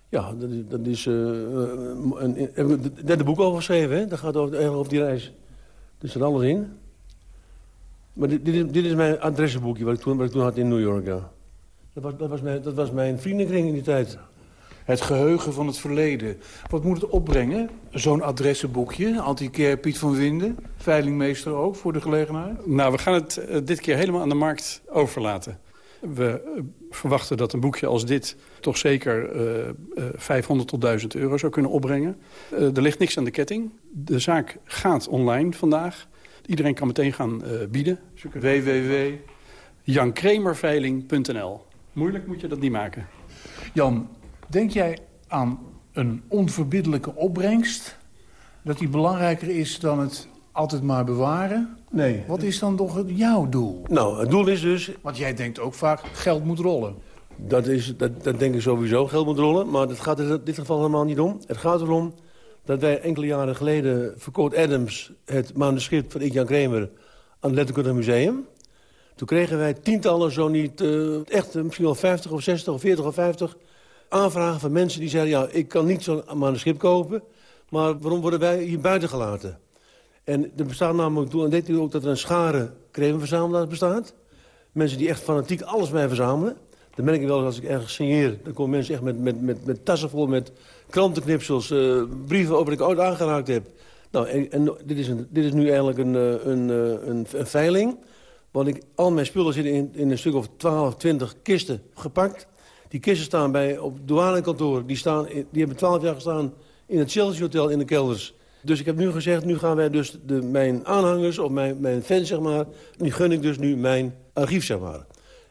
Ja, dat is... Dat is een, heb het derde boek al geschreven? Dat gaat over, over die reis. Er staat alles in. Maar dit, dit, is, dit is mijn adressenboekje wat ik, toen, wat ik toen had in New York, ja. Dat was, dat was, mijn, dat was mijn vriendenkring in die tijd. Het geheugen van het verleden. Wat moet het opbrengen? Zo'n adressenboekje, antiquair Piet van Winden, veilingmeester ook voor de gelegenheid? Nou, we gaan het uh, dit keer helemaal aan de markt overlaten. We uh, verwachten dat een boekje als dit toch zeker uh, 500 tot 1000 euro zou kunnen opbrengen. er ligt niks aan de ketting. De zaak gaat online vandaag. Iedereen kan meteen gaan bieden. www.jankremerveiling.nl Moeilijk moet je dat niet maken. Jan, denk jij aan een onverbiddelijke opbrengst? Dat die belangrijker is dan het altijd maar bewaren? Nee. Wat is dan toch jouw doel? Nou, het doel is dus... Want jij denkt ook vaak, geld moet rollen. Dat, is, dat, dat denk ik sowieso, geld moet rollen. Maar dat gaat er in dit geval helemaal niet om. Het gaat erom dat wij enkele jaren geleden... verkoot Adams het manuscript van Ik Jan Kramer aan het Letterkundig Museum. Toen kregen wij tientallen, zo niet uh, echt misschien wel 50 of 60 of 40 of 50 aanvragen van mensen die zeiden... ja, ik kan niet zo'n manuscript kopen, maar waarom worden wij hier buiten gelaten? En er bestaat namelijk toen, en deed u ook dat er een schare cremeverzamelaars bestaat. Mensen die echt fanatiek alles mij verzamelen. Dan merk ik wel eens als ik ergens signeer. Dan komen mensen echt met, met, met, met tassen vol met krantenknipsels, uh, brieven over dat ik ooit aangeraakt heb. Nou, en, en dit, is een, dit is nu eigenlijk een, een, een, een veiling. Want ik, al mijn spullen zitten in, in een stuk of 12, 20 kisten gepakt. Die kisten staan bij, op douanekantoor. Die, staan, die hebben 12 jaar gestaan in het Chelsea Hotel in de kelders. Dus ik heb nu gezegd, nu gaan wij dus de, mijn aanhangers of mijn, mijn fans, zeg maar... nu gun ik dus nu mijn archief, zeg maar.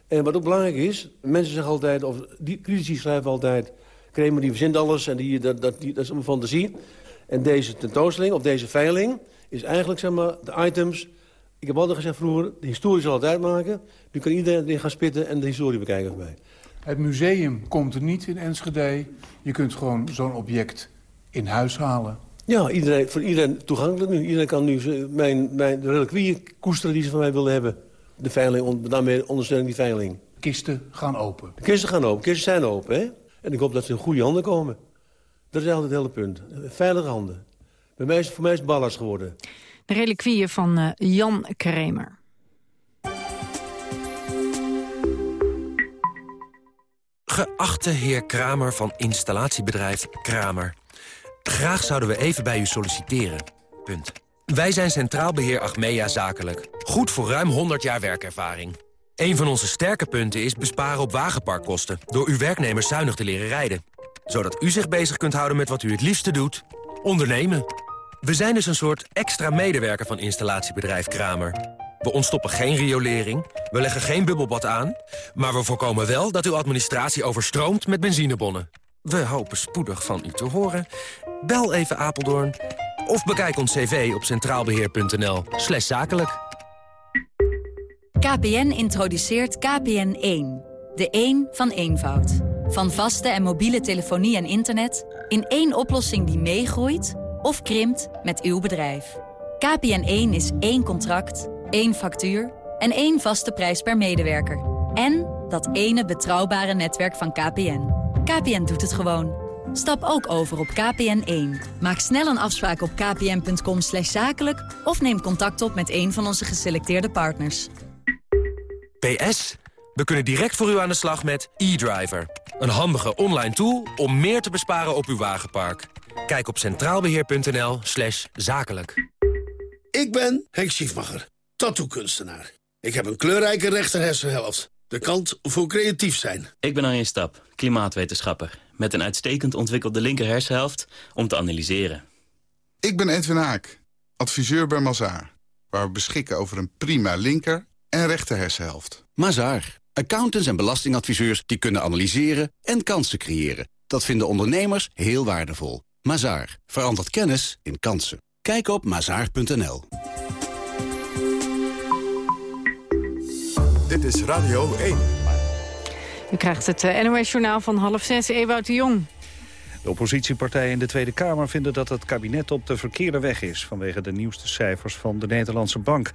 En wat ook belangrijk is, mensen zeggen altijd, of die critici schrijven altijd... Kramer die verzint alles en die, dat, dat, die, dat is allemaal fantasie. En deze tentoonstelling, of deze veiling, is eigenlijk, zeg maar, de items ik heb altijd gezegd vroeger, de historie zal het uitmaken. Nu kan iedereen erin gaan spitten en de historie bekijken mij. Het museum komt er niet in Enschede. Je kunt gewoon zo'n object in huis halen. Ja, iedereen, voor iedereen toegankelijk nu. Iedereen kan nu mijn, mijn, de reliquieën koesteren die ze van mij willen hebben. De veiling, daarmee ondersteuning die veiling. Kisten gaan open. De kisten gaan open. Kisten zijn open, hè. En ik hoop dat ze in goede handen komen. Dat is eigenlijk het hele punt. Veilige handen. Bij mij is, voor mij is het ballast geworden. De reliquieën van uh, Jan Kremer. Geachte heer Kramer van installatiebedrijf Kramer. Graag zouden we even bij u solliciteren. Punt. Wij zijn Centraal Beheer Achmea Zakelijk. Goed voor ruim 100 jaar werkervaring. Een van onze sterke punten is besparen op wagenparkkosten... door uw werknemers zuinig te leren rijden. Zodat u zich bezig kunt houden met wat u het liefste doet. Ondernemen. We zijn dus een soort extra medewerker van installatiebedrijf Kramer. We ontstoppen geen riolering, we leggen geen bubbelbad aan... maar we voorkomen wel dat uw administratie overstroomt met benzinebonnen. We hopen spoedig van u te horen. Bel even Apeldoorn of bekijk ons cv op centraalbeheer.nl slash zakelijk. KPN introduceert KPN1. De 1 van eenvoud. Van vaste en mobiele telefonie en internet... in één oplossing die meegroeit of krimpt met uw bedrijf. KPN1 is één contract, één factuur en één vaste prijs per medewerker. En dat ene betrouwbare netwerk van KPN. KPN doet het gewoon. Stap ook over op KPN1. Maak snel een afspraak op kpn.com zakelijk... of neem contact op met een van onze geselecteerde partners. PS, we kunnen direct voor u aan de slag met e-driver. Een handige online tool om meer te besparen op uw wagenpark. Kijk op centraalbeheer.nl slash zakelijk. Ik ben Henk Schiefmacher, tattoo-kunstenaar. Ik heb een kleurrijke rechterhersenhelft. De kant voor creatief zijn. Ik ben Arjen Stap, klimaatwetenschapper. Met een uitstekend ontwikkelde linker hersenhelft om te analyseren. Ik ben Edwin Haak, adviseur bij Mazaar. Waar we beschikken over een prima linker en rechter hersenhelft. Mazaar. Accountants en belastingadviseurs die kunnen analyseren en kansen creëren. Dat vinden ondernemers heel waardevol. Mazaar. Verandert kennis in kansen. Kijk op mazaar.nl. Dit is Radio 1. U krijgt het eh, NOS-journaal van half zes, Ewout de Jong. De oppositiepartijen in de Tweede Kamer vinden dat het kabinet op de verkeerde weg is... vanwege de nieuwste cijfers van de Nederlandse Bank.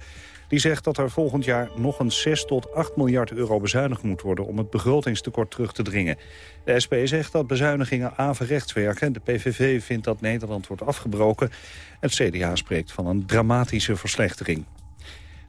Die zegt dat er volgend jaar nog een 6 tot 8 miljard euro bezuinigd moet worden... om het begrotingstekort terug te dringen. De SP zegt dat bezuinigingen averechts werken. De PVV vindt dat Nederland wordt afgebroken. Het CDA spreekt van een dramatische verslechtering.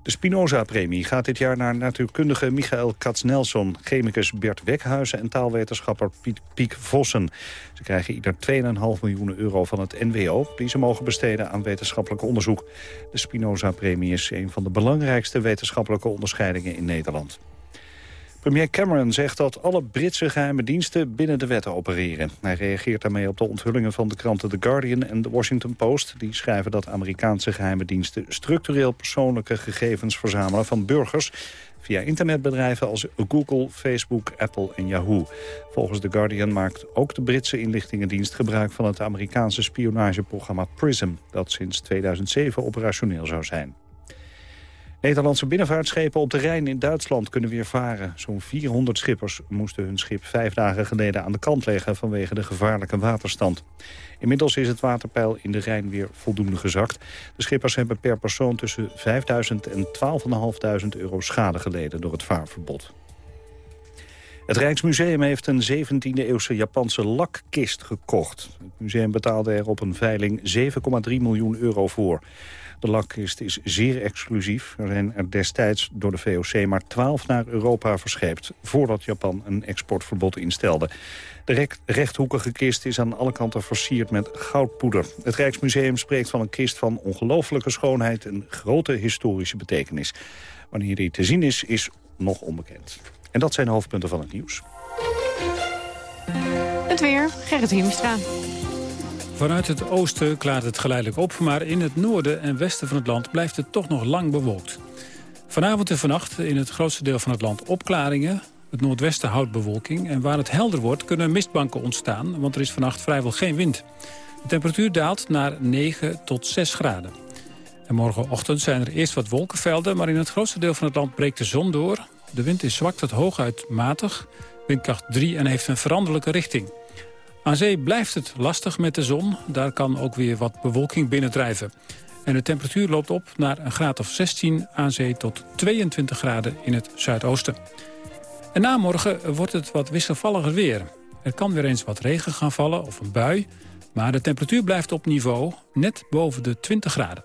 De Spinoza-premie gaat dit jaar naar natuurkundige Michael Katznelson... chemicus Bert Wekhuizen en taalwetenschapper Piet, Piek Vossen. Ze krijgen ieder 2,5 miljoen euro van het NWO... die ze mogen besteden aan wetenschappelijk onderzoek. De Spinoza-premie is een van de belangrijkste wetenschappelijke onderscheidingen in Nederland. Premier Cameron zegt dat alle Britse geheime diensten binnen de wetten opereren. Hij reageert daarmee op de onthullingen van de kranten The Guardian en The Washington Post. Die schrijven dat Amerikaanse geheime diensten structureel persoonlijke gegevens verzamelen van burgers via internetbedrijven als Google, Facebook, Apple en Yahoo. Volgens The Guardian maakt ook de Britse inlichtingendienst gebruik van het Amerikaanse spionageprogramma PRISM, dat sinds 2007 operationeel zou zijn. Nederlandse binnenvaartschepen op de Rijn in Duitsland kunnen weer varen. Zo'n 400 schippers moesten hun schip vijf dagen geleden aan de kant leggen vanwege de gevaarlijke waterstand. Inmiddels is het waterpeil in de Rijn weer voldoende gezakt. De schippers hebben per persoon tussen 5.000 en 12.500 euro schade geleden door het vaarverbod. Het Rijksmuseum heeft een 17e-eeuwse Japanse lakkist gekocht. Het museum betaalde er op een veiling 7,3 miljoen euro voor. De lakkist is zeer exclusief. Er zijn er destijds door de VOC maar 12 naar Europa verscheept... voordat Japan een exportverbod instelde. De rechthoekige kist is aan alle kanten versierd met goudpoeder. Het Rijksmuseum spreekt van een kist van ongelofelijke schoonheid... en grote historische betekenis. Wanneer die te zien is, is nog onbekend. En dat zijn de hoofdpunten van het nieuws. Het weer, Gerrit Hiemstra. Vanuit het oosten klaart het geleidelijk op, maar in het noorden en westen van het land blijft het toch nog lang bewolkt. Vanavond en vannacht in het grootste deel van het land opklaringen. Het noordwesten houdt bewolking en waar het helder wordt kunnen mistbanken ontstaan, want er is vannacht vrijwel geen wind. De temperatuur daalt naar 9 tot 6 graden. En morgenochtend zijn er eerst wat wolkenvelden, maar in het grootste deel van het land breekt de zon door. De wind is zwak tot hooguit matig, windkracht 3 en heeft een veranderlijke richting. Aan zee blijft het lastig met de zon. Daar kan ook weer wat bewolking binnendrijven. En de temperatuur loopt op naar een graad of 16 aan zee tot 22 graden in het zuidoosten. En na morgen wordt het wat wisselvalliger weer. Er kan weer eens wat regen gaan vallen of een bui. Maar de temperatuur blijft op niveau net boven de 20 graden.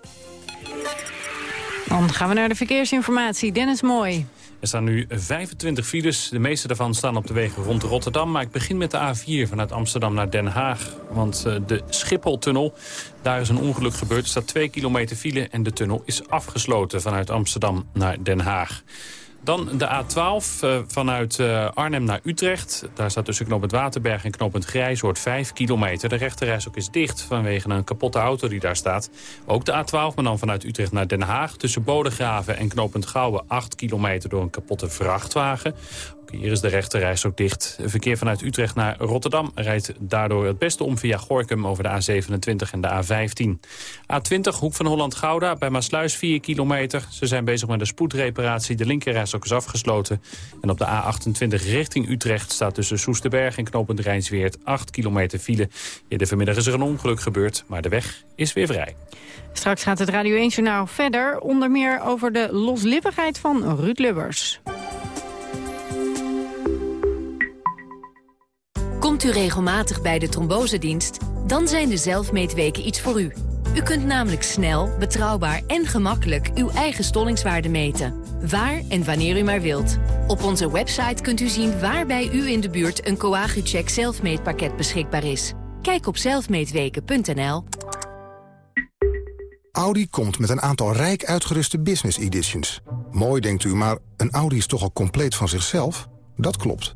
Dan gaan we naar de verkeersinformatie. Dennis Mooi. Er staan nu 25 files. De meeste daarvan staan op de wegen rond Rotterdam. Maar ik begin met de A4 vanuit Amsterdam naar Den Haag. Want uh, de Schipholtunnel, daar is een ongeluk gebeurd. Er staat 2 kilometer file en de tunnel is afgesloten vanuit Amsterdam naar Den Haag. Dan de A12 uh, vanuit uh, Arnhem naar Utrecht. Daar staat tussen knooppunt Waterberg en knooppunt Grijzoord 5 kilometer. De rechterreis ook is dicht vanwege een kapotte auto die daar staat. Ook de A12, maar dan vanuit Utrecht naar Den Haag. Tussen Bodegraven en knooppunt Gouwen 8 kilometer door een kapotte vrachtwagen. Hier is de rechterreis ook dicht. Verkeer vanuit Utrecht naar Rotterdam rijdt daardoor het beste om via Gorkum over de A27 en de A15. A20, Hoek van Holland-Gouda, bij Maasluis 4 kilometer. Ze zijn bezig met de spoedreparatie. De linkerreis ook is afgesloten. En op de A28 richting Utrecht staat tussen Soesterberg en Knopend Rijnsweert 8 kilometer file. Eerder vanmiddag is er een ongeluk gebeurd, maar de weg is weer vrij. Straks gaat het Radio 1-journaal verder. Onder meer over de loslippigheid van Ruud Lubbers. Komt u regelmatig bij de trombosedienst? Dan zijn de zelfmeetweken iets voor u. U kunt namelijk snel, betrouwbaar en gemakkelijk uw eigen stollingswaarde meten. Waar en wanneer u maar wilt. Op onze website kunt u zien waar bij u in de buurt een Coagucheck zelfmeetpakket beschikbaar is. Kijk op zelfmeetweken.nl. Audi komt met een aantal rijk uitgeruste business editions. Mooi denkt u, maar een Audi is toch al compleet van zichzelf? Dat klopt.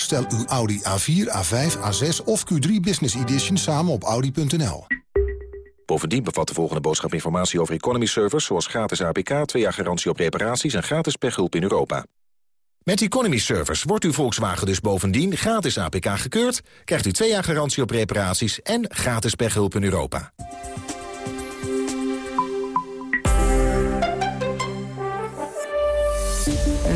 Stel uw Audi A4, A5, A6 of Q3 Business Edition samen op Audi.nl. Bovendien bevat de volgende boodschap informatie over economy servers... zoals gratis APK, 2 jaar garantie op reparaties en gratis pechhulp in Europa. Met Economy Servers wordt uw Volkswagen dus bovendien gratis APK gekeurd... krijgt u 2 jaar garantie op reparaties en gratis pechhulp in Europa.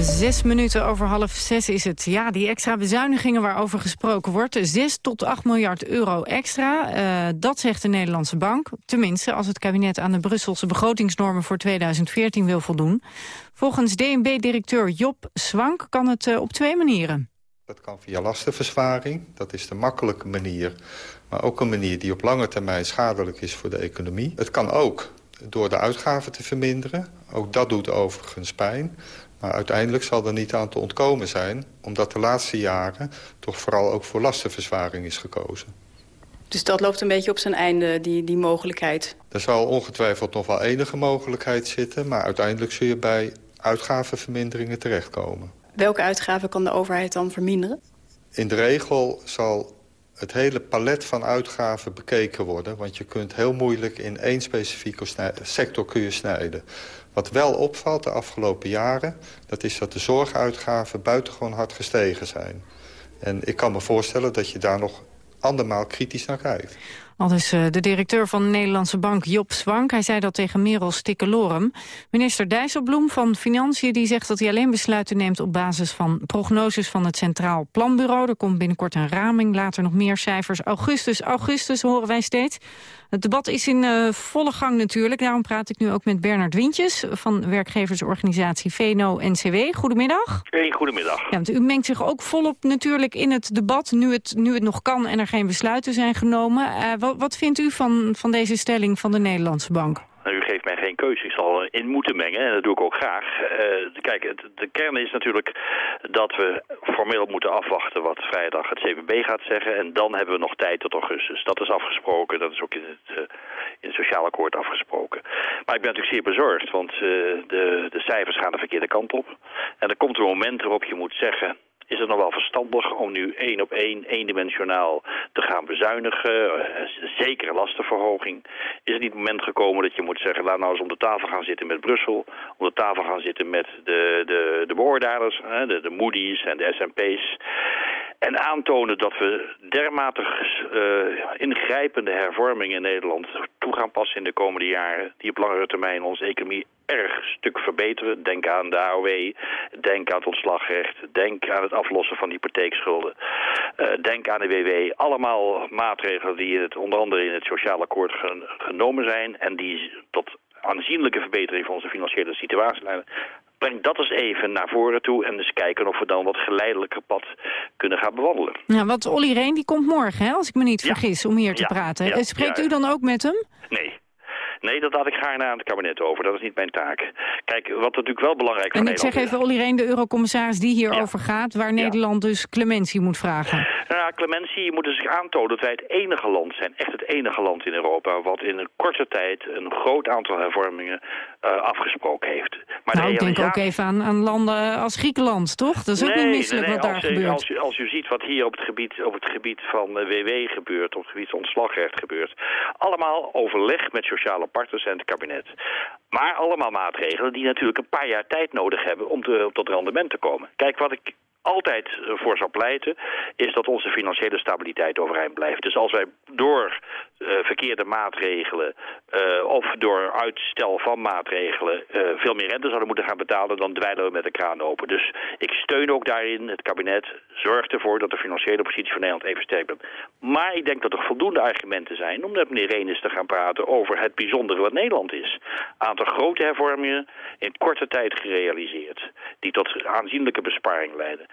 Zes minuten over half zes is het. Ja, die extra bezuinigingen waarover gesproken wordt. Zes tot acht miljard euro extra. Uh, dat zegt de Nederlandse Bank. Tenminste, als het kabinet aan de Brusselse begrotingsnormen voor 2014 wil voldoen. Volgens DNB-directeur Job Swank kan het uh, op twee manieren. Dat kan via lastenverzwaring. Dat is de makkelijke manier. Maar ook een manier die op lange termijn schadelijk is voor de economie. Het kan ook door de uitgaven te verminderen. Ook dat doet overigens pijn. Maar uiteindelijk zal er niet aan te ontkomen zijn... omdat de laatste jaren toch vooral ook voor lastenverzwaring is gekozen. Dus dat loopt een beetje op zijn einde, die, die mogelijkheid? Er zal ongetwijfeld nog wel enige mogelijkheid zitten... maar uiteindelijk zul je bij uitgavenverminderingen terechtkomen. Welke uitgaven kan de overheid dan verminderen? In de regel zal het hele palet van uitgaven bekeken worden. Want je kunt heel moeilijk in één specifieke sector kun je snijden. Wat wel opvalt de afgelopen jaren... dat is dat de zorguitgaven buitengewoon hard gestegen zijn. En ik kan me voorstellen dat je daar nog andermaal kritisch naar kijkt. Al dus uh, de directeur van de Nederlandse Bank, Job Swank. Hij zei dat tegen Merel Stikkelorum. Minister Dijsselbloem van Financiën die zegt dat hij alleen besluiten neemt... op basis van prognoses van het Centraal Planbureau. Er komt binnenkort een raming, later nog meer cijfers. Augustus, augustus horen wij steeds. Het debat is in uh, volle gang natuurlijk. Daarom praat ik nu ook met Bernard Wintjes... van werkgeversorganisatie VNO-NCW. Goedemiddag. Hey, goedemiddag. Ja, want u mengt zich ook volop natuurlijk in het debat... nu het, nu het nog kan en er geen besluiten zijn genomen. Uh, wat, wat vindt u van, van deze stelling van de Nederlandse Bank? u geeft mij geen keuze. Ik zal in moeten mengen en dat doe ik ook graag. Uh, kijk, de kern is natuurlijk dat we formeel moeten afwachten wat vrijdag het CBB gaat zeggen. En dan hebben we nog tijd tot augustus. Dat is afgesproken, dat is ook in het, uh, in het sociaal akkoord afgesproken. Maar ik ben natuurlijk zeer bezorgd, want uh, de, de cijfers gaan de verkeerde kant op. En er komt een moment waarop je moet zeggen is het nog wel verstandig om nu één op één, eendimensionaal te gaan bezuinigen. Eh, zeker lastenverhoging. Is het niet het moment gekomen dat je moet zeggen, laat nou eens om de tafel gaan zitten met Brussel. Om de tafel gaan zitten met de, de, de beoordelers, de, de Moody's en de S&P's. En aantonen dat we dermate uh, ingrijpende hervormingen in Nederland toe gaan passen in de komende jaren. Die op langere termijn onze economie erg stuk verbeteren. Denk aan de AOW, denk aan het ontslagrecht, denk aan het aflossen van hypotheekschulden. Uh, denk aan de WW. Allemaal maatregelen die het, onder andere in het sociaal akkoord genomen zijn en die tot aanzienlijke verbetering van onze financiële situatie leiden. Breng dat eens even naar voren toe en eens kijken of we dan wat geleidelijker pad kunnen gaan bewandelen. Ja, want Olly Reen die komt morgen, hè, als ik me niet vergis, om hier te praten. ja, Spreekt ja. u dan ook met hem? Nee. Nee, dat laat ik graag naar het kabinet over. Dat is niet mijn taak. Kijk, wat natuurlijk wel belangrijk voor En ik Nederland zeg is... even Olly Reen, de eurocommissaris die hierover gaat... waar Nederland dus clementie moet vragen. Ja, clementie moet dus aantonen dat wij het enige land zijn, echt het enige land in Europa, wat in een korte tijd een groot aantal hervormingen uh, afgesproken heeft. Maar nou, de ik denk ook even aan, aan, landen als Griekenland, toch? Dat is ook niet misselijk nee, nee, wat daar als, gebeurt. Als u, als u ziet wat hier op het gebied, op het gebied van WW gebeurt, op het gebied van ontslagrecht gebeurt. Allemaal overleg met sociale partners en het kabinet. Maar allemaal maatregelen die natuurlijk een paar jaar tijd nodig hebben om te, tot rendement te komen. Kijk, wat ik altijd voor zou pleiten, is dat onze financiële stabiliteit overeind blijft. Dus als wij door uh, verkeerde maatregelen uh, of door uitstel van maatregelen uh, veel meer rente zouden moeten gaan betalen, dan dweilen we met de kraan open. Dus ik steun ook daarin het kabinet. Zorg ervoor dat de financiële positie van Nederland even sterk blijft. Maar ik denk dat er voldoende argumenten zijn om met meneer Reenis te gaan praten over het bijzondere wat Nederland is. Aantal grote hervormingen in korte tijd gerealiseerd, die tot aanzienlijke besparing leiden.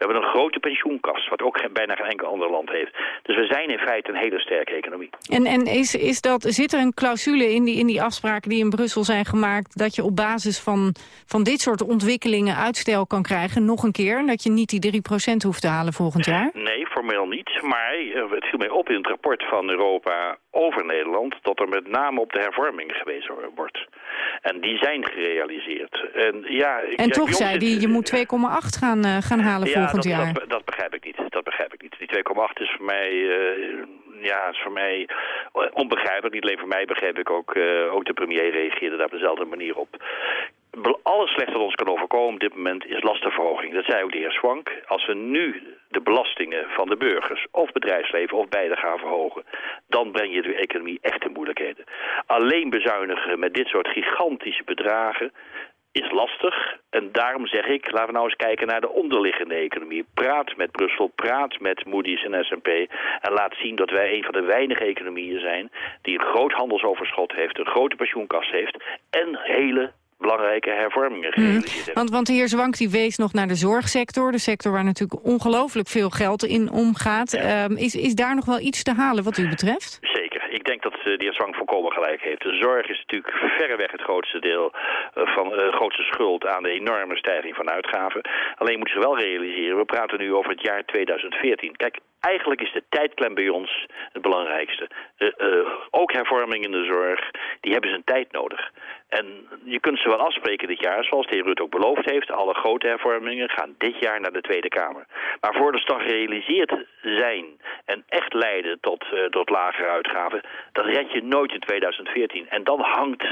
We hebben een grote pensioenkast, wat ook geen, bijna geen enkel ander land heeft. Dus we zijn in feite een hele sterke economie. En, en is, is dat, zit er een clausule in die, in die afspraken die in Brussel zijn gemaakt... dat je op basis van, van dit soort ontwikkelingen uitstel kan krijgen, nog een keer? Dat je niet die 3% hoeft te halen volgend jaar? Nee, formeel niet. Maar het viel mij op in het rapport van Europa over Nederland... dat er met name op de hervormingen gewezen wordt. En die zijn gerealiseerd. En, ja, en toch zei hij, je moet 2,8 gaan, uh, gaan halen ja, volgend dat, jaar. Dat, dat begrijp ik niet. Dat begrijp ik niet. Die 2,8 is voor mij... Uh, ja, is voor mij onbegrijpelijk. Niet alleen voor mij begrijp ik ook, uh, ook de premier reageerde daar op dezelfde manier op. Alles slecht dat ons kan overkomen op dit moment is lastenverhoging. Dat zei ook de heer Swank. Als we nu de belastingen van de burgers of bedrijfsleven of beide gaan verhogen, dan breng je de economie echt in moeilijkheden. Alleen bezuinigen met dit soort gigantische bedragen is lastig. En daarom zeg ik, laten we nou eens kijken naar de onderliggende economie. Praat met Brussel, praat met Moody's en S&P... en laat zien dat wij een van de weinige economieën zijn... die een groot handelsoverschot heeft, een grote pensioenkast heeft... en hele belangrijke hervormingen gerealiseerd mm. want, want de heer Zwank die wees nog naar de zorgsector. De sector waar natuurlijk ongelooflijk veel geld in omgaat. Ja. Um, is, is daar nog wel iets te halen wat u betreft? Zeker. Ik denk dat uh, de heer Zwank volkomen gelijk heeft. De zorg is natuurlijk verreweg het grootste deel uh, van de uh, grootste schuld aan de enorme stijging van uitgaven. Alleen moeten ze wel realiseren, we praten nu over het jaar 2014. Kijk, eigenlijk is de tijdklem bij ons het belangrijkste. ook hervorming in de zorg, die hebben zijn tijd nodig. En je kunt ze wel afspreken dit jaar, zoals de heer Rutte ook beloofd heeft. Alle grote hervormingen gaan dit jaar naar de Tweede Kamer. Maar voordat ze dan gerealiseerd zijn en echt leiden tot, uh, tot lagere uitgaven... dat red je nooit in 2014. En dan hangt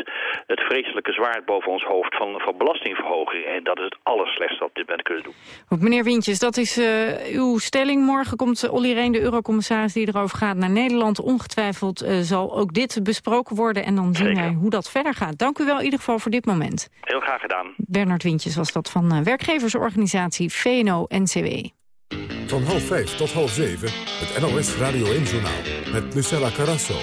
het vreselijke zwaard boven ons hoofd van, van belastingverhoging. En dat is het allerslechtste wat dit moment kunnen doen. Meneer Wintjes, dat is uh, uw stelling. Morgen komt Olly Reen, de eurocommissaris die erover gaat, naar Nederland. Ongetwijfeld uh, zal ook dit besproken worden. En dan zien wij hoe dat verder gaat. Dank u wel in ieder geval voor dit moment. Heel graag gedaan. Bernard Wintjes was dat van uh, werkgeversorganisatie VNO-NCW. Van half vijf tot half zeven, het NOS Radio 1-journaal met Lucella Carrasso.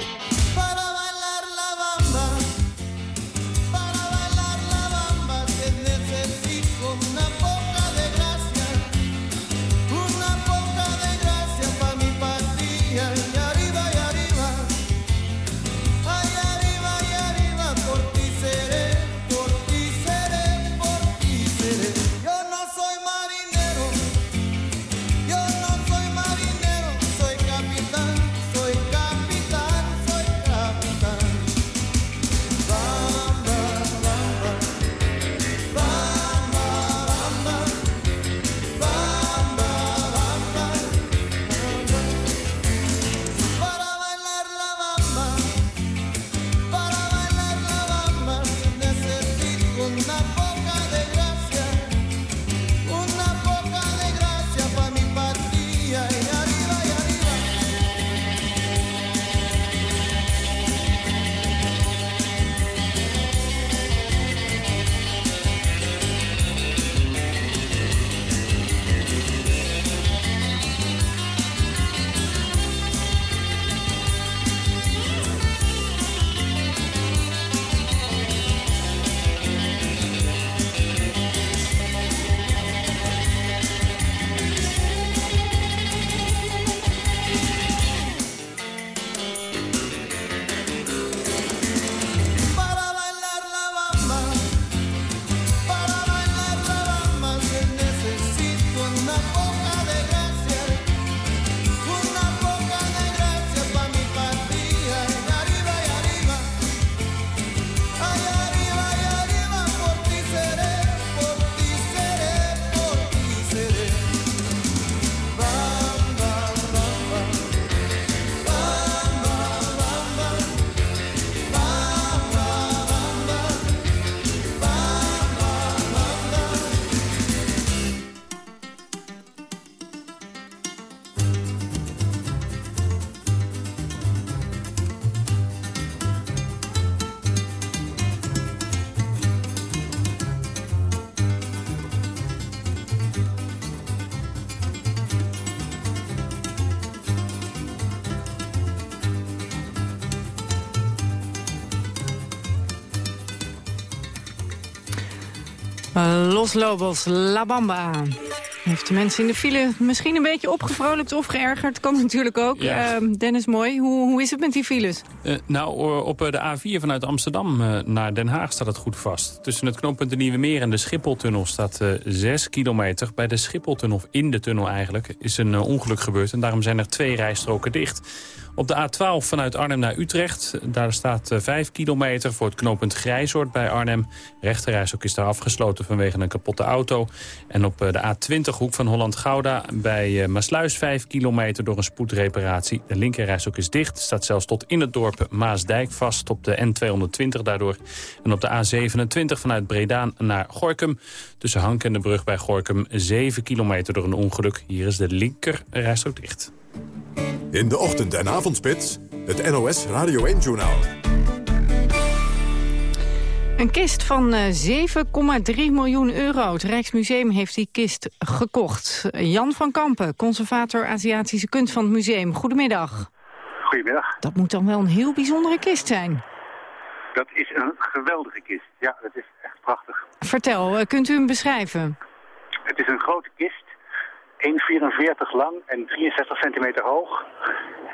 Los Lobos, La Bamba. Heeft de mensen in de file misschien een beetje opgevrolijkt of geërgerd? Kan natuurlijk ook. Ja. Uh, Dennis Mooi, hoe, hoe is het met die files? Uh, nou, op de A4 vanuit Amsterdam uh, naar Den Haag staat het goed vast. Tussen het knooppunt de Nieuwe Meer en de Schipholtunnel staat uh, 6 kilometer. Bij de Schipholtunnel, of in de tunnel eigenlijk, is een ongeluk gebeurd. En daarom zijn er twee rijstroken dicht. Op de A12 vanuit Arnhem naar Utrecht. Daar staat 5 kilometer voor het knooppunt Grijzoord bij Arnhem. Rechterreis ook is daar afgesloten vanwege een kapotte auto. En op de A20 hoek van Holland-Gouda bij Maasluis 5 kilometer door een spoedreparatie. De linkerreis ook is dicht. Staat zelfs tot in het dorp Maasdijk vast op de N220 daardoor. En op de A27 vanuit Breda naar Gorkum. Tussen Hank en de brug bij Gorkum 7 kilometer door een ongeluk. Hier is de linkerreis ook dicht. In de ochtend- en avondspits, het NOS Radio 1-journaal. Een kist van 7,3 miljoen euro. Het Rijksmuseum heeft die kist gekocht. Jan van Kampen, conservator Aziatische kunst van het museum. Goedemiddag. Goedemiddag. Dat moet dan wel een heel bijzondere kist zijn. Dat is een geweldige kist. Ja, dat is echt prachtig. Vertel, kunt u hem beschrijven? Het is een grote kist. 1,44 lang en 63 centimeter hoog.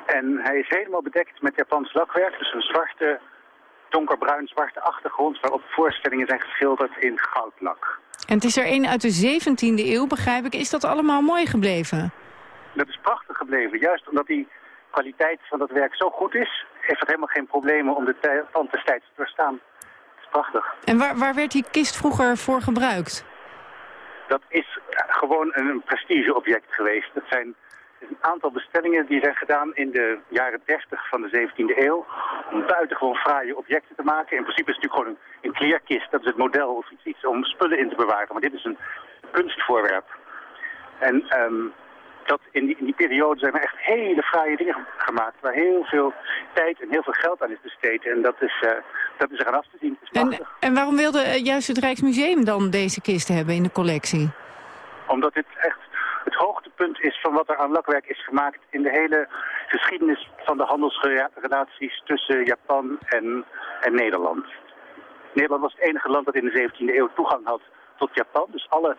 En hij is helemaal bedekt met Japans lakwerk. Dus een zwarte, donkerbruin-zwarte achtergrond... waarop voorstellingen zijn geschilderd in goudlak. En het is er een uit de 17e eeuw, begrijp ik. Is dat allemaal mooi gebleven? Dat is prachtig gebleven. Juist omdat die kwaliteit van dat werk zo goed is... heeft het helemaal geen problemen om de tand destijds te doorstaan. Het is prachtig. En waar, waar werd die kist vroeger voor gebruikt? Dat is gewoon een prestigeobject geweest. Dat zijn een aantal bestellingen die zijn gedaan in de jaren 30 van de 17e eeuw. Om buitengewoon fraaie objecten te maken. In principe is het natuurlijk gewoon een, een kleerkist. Dat is het model of iets, iets om spullen in te bewaren. Maar dit is een kunstvoorwerp. En um, dat in, die, in die periode zijn er echt hele fraaie dingen gemaakt. Waar heel veel tijd en heel veel geld aan is besteed. En dat is, uh, dat is er aan af te zien. En, en waarom wilde juist het Rijksmuseum dan deze kist hebben in de collectie? Omdat dit echt het hoogtepunt is van wat er aan lakwerk is gemaakt in de hele geschiedenis van de handelsrelaties tussen Japan en, en Nederland. Nederland was het enige land dat in de 17e eeuw toegang had tot Japan. Dus alle,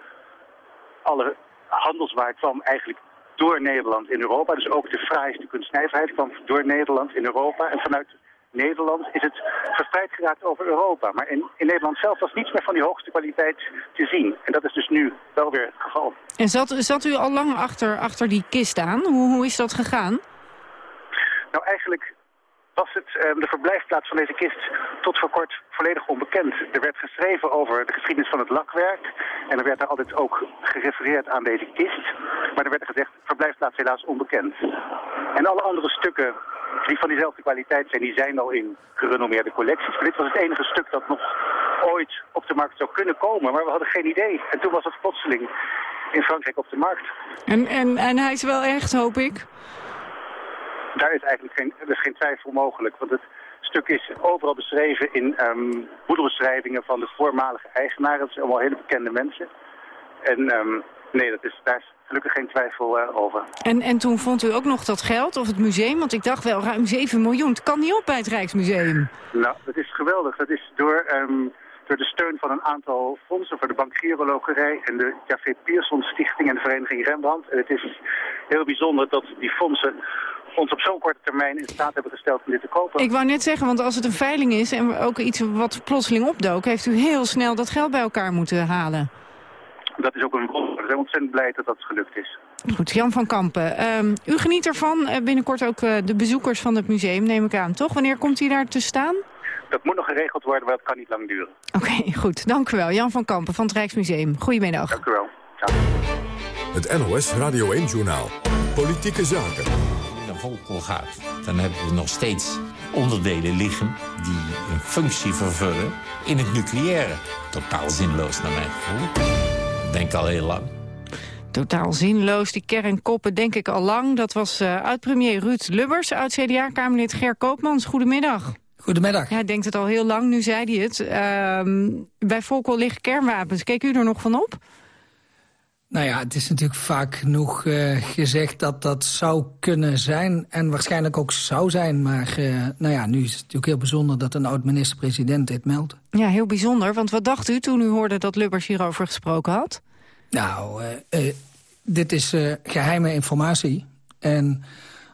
alle handelswaar kwam eigenlijk door Nederland in Europa. Dus ook de fraaiste kunstnijverheid kwam door Nederland in Europa. En vanuit Nederland is het verspreid geraakt over Europa. Maar in, in Nederland zelf was niets meer van die hoogste kwaliteit te zien. En dat is dus nu wel weer het geval. En zat, zat u al lang achter, achter die kist aan? Hoe, hoe is dat gegaan? Nou, eigenlijk was het uh, de verblijfplaats van deze kist tot voor kort volledig onbekend. Er werd geschreven over de geschiedenis van het lakwerk. En er werd daar altijd ook gerefereerd aan deze kist. Maar er werd gezegd, verblijfplaats helaas onbekend. En alle andere stukken die van diezelfde kwaliteit zijn, die zijn al in gerenommeerde collecties. Maar dit was het enige stuk dat nog ooit op de markt zou kunnen komen. Maar we hadden geen idee. En toen was het plotseling in Frankrijk op de markt. En, en, en hij is wel echt, hoop ik? Daar is eigenlijk geen, er is geen twijfel mogelijk. Want het stuk is overal beschreven in um, boedelbeschrijvingen van de voormalige eigenaren. Dat zijn allemaal hele bekende mensen. En um, nee, dat is, daar is gelukkig geen twijfel uh, over. En, en toen vond u ook nog dat geld, of het museum? Want ik dacht wel, ruim 7 miljoen. Het kan niet op bij het Rijksmuseum. Nou, dat is geweldig. Dat is door, um, door de steun van een aantal fondsen... voor de Bank Giro Logerij en de Café Pierson Stichting... en de Vereniging Rembrandt. En het is heel bijzonder dat die fondsen ons op zo'n korte termijn in staat hebben gesteld om dit te kopen. Ik wou net zeggen, want als het een veiling is en ook iets wat plotseling opdook... heeft u heel snel dat geld bij elkaar moeten halen. Dat is ook een wonder. We zijn ontzettend blij dat dat gelukt is. Goed, Jan van Kampen. Um, u geniet ervan. Uh, binnenkort ook uh, de bezoekers van het museum, neem ik aan, toch? Wanneer komt hij daar te staan? Dat moet nog geregeld worden, maar dat kan niet lang duren. Oké, okay, goed. Dank u wel. Jan van Kampen van het Rijksmuseum. Goedemiddag. Dank u wel. Ciao. Het NOS Radio 1-journaal. Politieke zaken volkel gaat... dan hebben we nog steeds onderdelen liggen die een functie vervullen in het nucleaire. Totaal zinloos naar mijn gevoel. Denk al heel lang. Totaal zinloos, die kernkoppen denk ik al lang. Dat was uh, oud-premier Ruud Lubbers, oud-CDA-kamerlid Ger Koopmans. Goedemiddag. Goedemiddag. Ja, hij denkt het al heel lang, nu zei hij het. Uh, bij Volkel liggen kernwapens. Keek u er nog van op? Nou ja, het is natuurlijk vaak genoeg uh, gezegd dat dat zou kunnen zijn... en waarschijnlijk ook zou zijn. Maar uh, nou ja, nu is het natuurlijk heel bijzonder dat een oud-minister-president dit meldt. Ja, heel bijzonder. Want wat dacht u toen u hoorde dat Lubbers hierover gesproken had? Nou, uh, dit is geheime informatie. En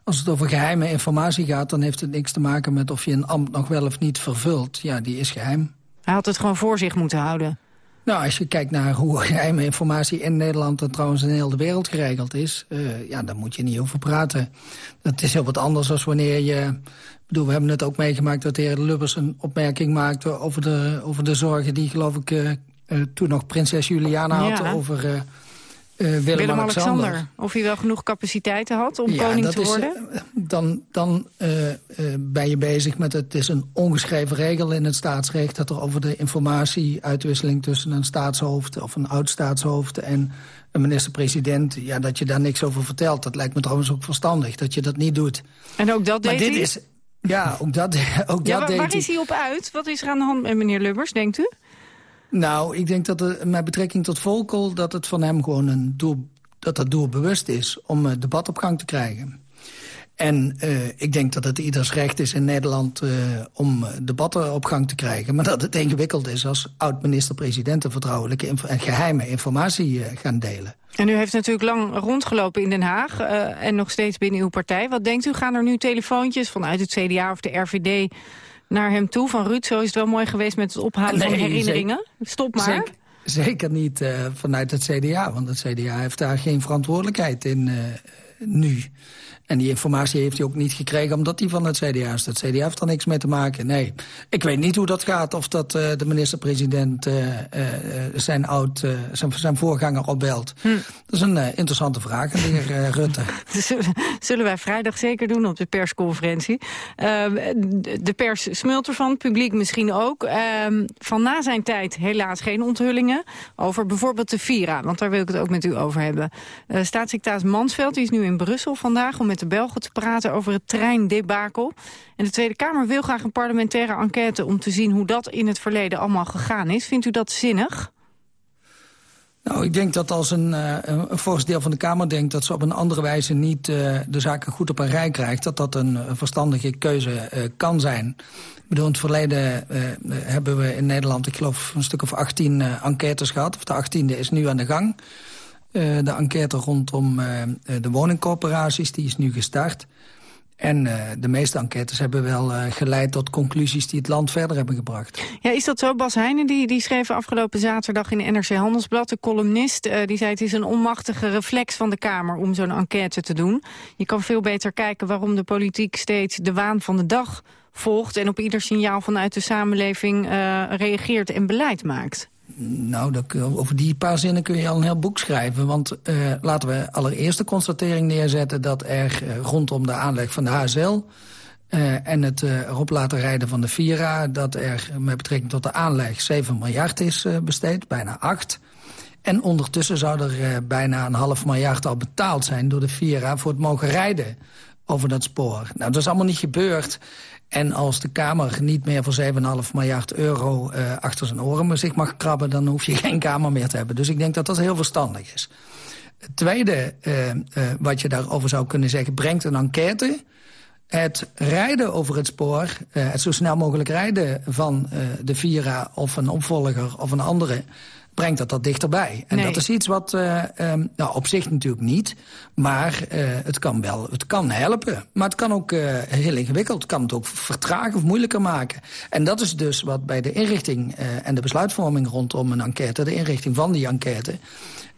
als het over geheime informatie gaat... dan heeft het niks te maken met of je een ambt nog wel of niet vervult. Ja, die is geheim. Hij had het gewoon voor zich moeten houden. Nou, als je kijkt naar hoe geheime informatie in Nederland... en trouwens in heel de wereld geregeld is... Uh, ja, daar moet je niet over praten. Dat is heel wat anders dan wanneer je... Ik bedoel, we hebben het ook meegemaakt dat de heer Lubbers een opmerking maakte... over de, over de zorgen die, geloof ik, uh, uh, toen nog prinses Juliana had... Ja. over Willem-Alexander. Willem of hij wel genoeg capaciteiten had om ja, koning te worden? Is, uh, dan dan uh, ben je bezig met... het is een ongeschreven regel in het staatsrecht... dat er over de informatieuitwisseling tussen een staatshoofd... of een oud-staatshoofd en een minister-president... Ja, dat je daar niks over vertelt. Dat lijkt me trouwens ook verstandig, dat je dat niet doet. En ook dat maar deed dit hij? Is, ja, ook dat, ook ja, dat waar, deed waar is hij op uit? Wat is er aan de hand met meneer Lubbers, denkt u? Nou, ik denk dat met betrekking tot Volkel... dat het van hem gewoon een doel, dat dat doelbewust is om uh, debat op gang te krijgen. En uh, ik denk dat het ieders recht is in Nederland uh, om debatten op gang te krijgen. Maar dat het ingewikkeld is als oud-minister-president... vertrouwelijke en geheime informatie gaan delen. En u heeft natuurlijk lang rondgelopen in Den Haag en nog steeds binnen uw partij. Wat denkt u, gaan er nu telefoontjes vanuit het CDA of de RVD naar hem toe. Van Ruud, zo is het wel mooi geweest met het ophalen nee, van herinneringen. Zeker, Stop maar. Zeker, zeker niet uh, vanuit het CDA, want het CDA heeft daar geen verantwoordelijkheid in uh, nu. En die informatie heeft hij ook niet gekregen omdat hij van het CDA is. Het CDA heeft er niks mee te maken, nee. Ik weet niet hoe dat gaat, of dat uh, de minister-president uh, uh, zijn, oud, zijn, zijn voorganger opbelt. Hm. Dat is een interessante vraag, de heer Rutte. Zullen wij vrijdag zeker doen op de persconferentie. Ehm, de pers smult ervan, het publiek misschien ook. Ehm, van na zijn tijd helaas geen onthullingen over bijvoorbeeld de Vira. Want daar wil ik het ook met u over hebben. staatssecretaris Mansveld die is nu in Brussel vandaag om met de Belgen te praten over het treindebakel. En de Tweede Kamer wil graag een parlementaire enquête... om te zien hoe dat in het verleden allemaal gegaan is. Vindt u dat zinnig? Nou, ik denk dat als een, uh, een fors deel van de Kamer denkt... dat ze op een andere wijze niet uh, de zaken goed op een rij krijgt... dat dat een, verstandige keuze uh, kan zijn. Ik bedoel, in het verleden hebben we in Nederland... ik geloof een stuk of 18 enquêtes gehad. Of de 18e is nu aan de gang. Uh, de enquête rondom uh, de woningcorporaties, die is nu gestart. En de meeste enquêtes hebben wel geleid tot conclusies die het land verder hebben gebracht. Ja, is dat zo? Bas Heijnen die, die schreef afgelopen zaterdag in de NRC Handelsblad, de columnist, die zei het is een onmachtige reflex van de Kamer om zo'n enquête te doen. Je kan veel beter kijken waarom de politiek steeds de waan van de dag volgt en op ieder signaal vanuit de samenleving reageert en beleid maakt. Nou, dat, over die paar zinnen kun je al een heel boek schrijven. Want uh, laten we allereerst de constatering neerzetten... dat er uh, rondom de aanleg van de HSL... Uh, en het erop laten rijden van de Vira... dat er met betrekking tot de aanleg 7 miljard is besteed, bijna 8. En ondertussen zou er bijna een half miljard al betaald zijn... door de Vira voor het mogen rijden over dat spoor. Nou, dat is allemaal niet gebeurd. En als de Kamer niet meer voor 7,5 miljard euro uh, achter zijn oren zich mag krabben... dan hoef je geen Kamer meer te hebben. Dus ik denk dat dat heel verstandig is. Het tweede uh, uh, wat je daarover zou kunnen zeggen... brengt een enquête. Het rijden over het spoor, het zo snel mogelijk rijden van de Vira... of een opvolger of een andere brengt dat dat dichterbij. En nee. dat is iets wat, uh, um, nou op zich natuurlijk niet, maar uh, het kan wel, het kan helpen. Maar het kan ook uh, heel ingewikkeld, het kan het ook vertragen of moeilijker maken. En dat is dus wat bij de inrichting en de besluitvorming rondom een enquête, de inrichting van die enquête,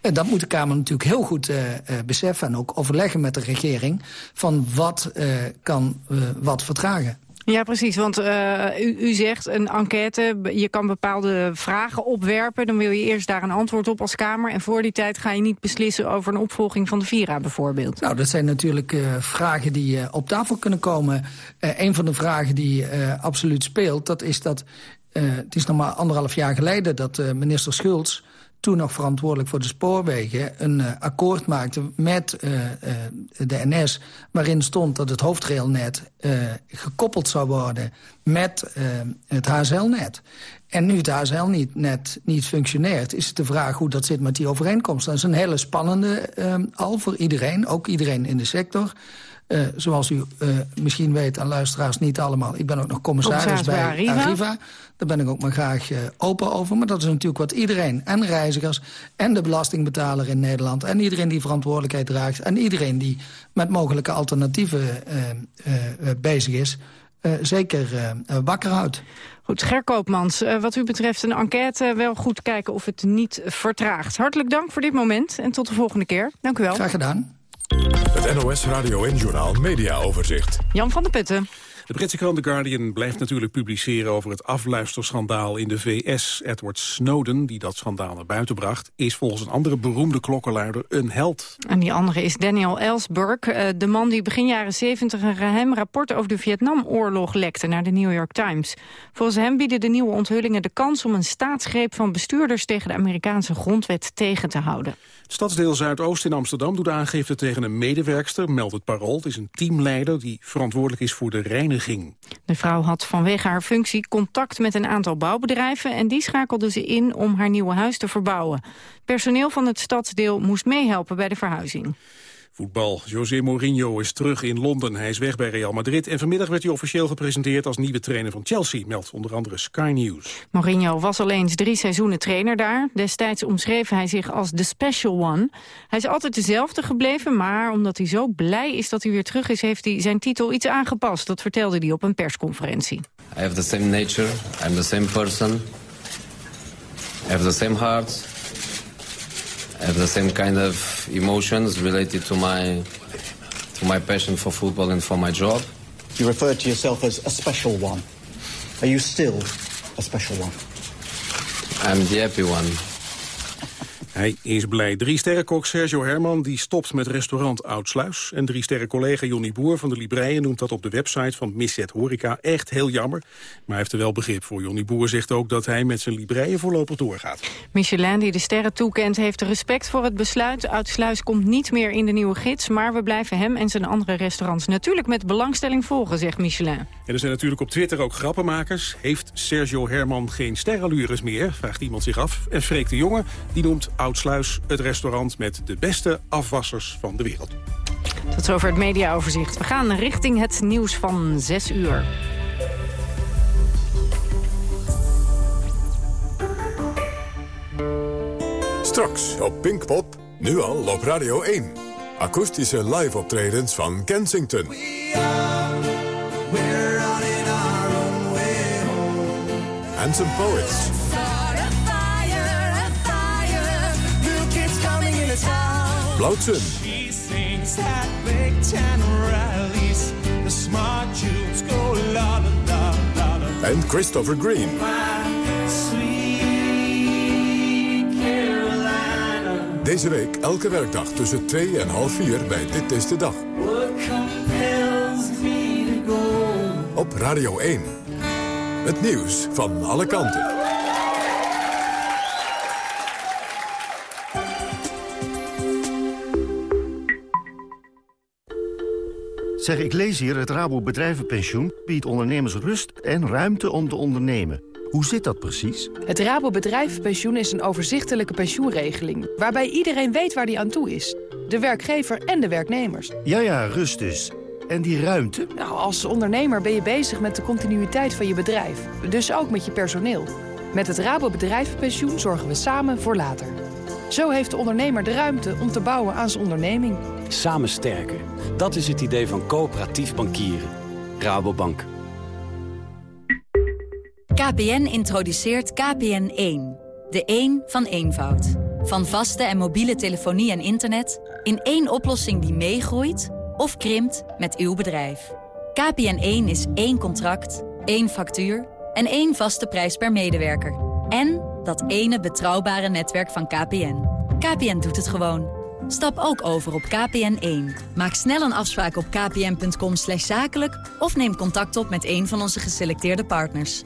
en dat moet de Kamer natuurlijk heel goed uh, uh, beseffen... en ook overleggen met de regering... van wat uh, kan wat vertragen. Ja, precies. Want uh, u, u, zegt een enquête, je kan bepaalde vragen opwerpen. Dan wil je eerst daar een antwoord op als Kamer. En voor die tijd ga je niet beslissen over een opvolging van de Vira bijvoorbeeld. Nou, dat zijn natuurlijk uh, vragen die uh, op tafel kunnen komen. een van de vragen die absoluut speelt, dat is dat... het is nog maar anderhalf jaar geleden dat minister Schultz toen nog verantwoordelijk voor de spoorwegen... een uh, akkoord maakte met uh, uh, de NS... waarin stond dat het hoofdrailnet gekoppeld zou worden met het HSL-net. En nu het ASL niet, functioneert, is het de vraag hoe dat zit met die overeenkomst. Dat is een hele spannende al voor iedereen, ook iedereen in de sector. Uh, zoals u uh, misschien weet, aan luisteraars niet allemaal... ik ben ook nog commissaris, bij, Arriva. Arriva. Daar ben ik ook maar graag uh, open over. Maar dat is natuurlijk wat iedereen, en reizigers... en de belastingbetaler in Nederland... en iedereen die verantwoordelijkheid draagt... en iedereen die met mogelijke alternatieven bezig is... zeker wakker houdt. Goed, Gerkoopmans, wat u betreft een enquête... wel goed kijken of het niet vertraagt. Hartelijk dank voor dit moment en tot de volgende keer. Dank u wel. Graag gedaan. Het NOS Radio en Journaal Media Overzicht. Jan van der Putten. De Britse krant The Guardian blijft natuurlijk publiceren over het afluisterschandaal in de VS. Edward Snowden, die dat schandaal naar buiten bracht, is volgens een andere beroemde klokkenluider een held. En die andere is Daniel Ellsberg, eh, de man die begin jaren 70 een geheim rapport over de Vietnamoorlog lekte naar de New York Times. Volgens hem bieden de nieuwe onthullingen de kans om een staatsgreep van bestuurders tegen de Amerikaanse grondwet tegen te houden. Stadsdeel Zuidoost in Amsterdam doet aangifte tegen een medewerkster, meldt het Parool. Het is een teamleider die verantwoordelijk is voor de reiniging. De vrouw had vanwege haar functie contact met een aantal bouwbedrijven... en die schakelde ze in om haar nieuwe huis te verbouwen. Personeel van het stadsdeel moest meehelpen bij de verhuizing. Voetbal. José Mourinho is terug in Londen. Hij is weg bij Real Madrid. En vanmiddag werd hij officieel gepresenteerd als nieuwe trainer van Chelsea, meldt onder andere Sky News. Mourinho was al eens drie seizoenen trainer daar. Destijds omschreef hij zich als the special one. Hij is altijd dezelfde gebleven, maar omdat hij zo blij is dat hij weer terug is, heeft hij zijn titel iets aangepast. Dat vertelde hij op een persconferentie. I have the same nature, I'm the same person, I have the same heart, have the same kind of emotions related to my to my passion for football and for my job. You refer to yourself as a special one. Are you still a special one? I'm the happy one. Hij is blij. Drie sterrenkok Sergio Herman die stopt met restaurant Oudsluis. En drie sterren collega Jonny Boer van de Libreien noemt dat op de website van Misset Horeca echt heel jammer. Maar hij heeft er wel begrip voor. Jonny Boer zegt ook dat hij met zijn Libreien voorlopig doorgaat. Michelin, die de sterren toekent, heeft respect voor het besluit. Oudsluis komt niet meer in de nieuwe gids, maar we blijven hem en zijn andere restaurants natuurlijk met belangstelling volgen, zegt Michelin. En er zijn natuurlijk op Twitter ook grappenmakers. Heeft Sergio Herman geen sterrenlures meer, vraagt iemand zich af. En Freek de Jonge, die noemt Oudsluis het restaurant met de beste afwassers van de wereld. Tot zover het mediaoverzicht. We gaan richting het nieuws van 6 uur. Straks op Pinkpop, nu al op Radio 1. Akoestische live optredens van Kensington. Some poets. Blauwtsen. En Christopher Green. Deze week elke werkdag tussen 2 en half 4 bij Dit is de Dag. Op Radio 1. Het nieuws van alle kanten. Zeg, ik lees hier, het Rabo Bedrijvenpensioen biedt ondernemers rust en ruimte om te ondernemen. Hoe zit dat precies? Het Rabo Bedrijvenpensioen is een overzichtelijke pensioenregeling... waarbij iedereen weet waar die aan toe is. De werkgever en de werknemers. Ja, ja, rust dus. En die ruimte? Nou, als ondernemer ben je bezig met de continuïteit van je bedrijf. Dus ook met je personeel. Met het Rabo Bedrijvenpensioen zorgen we samen voor later. Zo heeft de ondernemer de ruimte om te bouwen aan zijn onderneming. Samen sterker. Dat is het idee van coöperatief bankieren. Rabobank. KPN introduceert KPN1. De 1 van eenvoud. Van vaste en mobiele telefonie en internet... in één oplossing die meegroeit of krimpt met uw bedrijf. KPN1 is één contract, één factuur en één vaste prijs per medewerker. En dat ene betrouwbare netwerk van KPN. KPN doet het gewoon. Stap ook over op KPN1. Maak snel een afspraak op kpn.com zakelijk... of neem contact op met een van onze geselecteerde partners.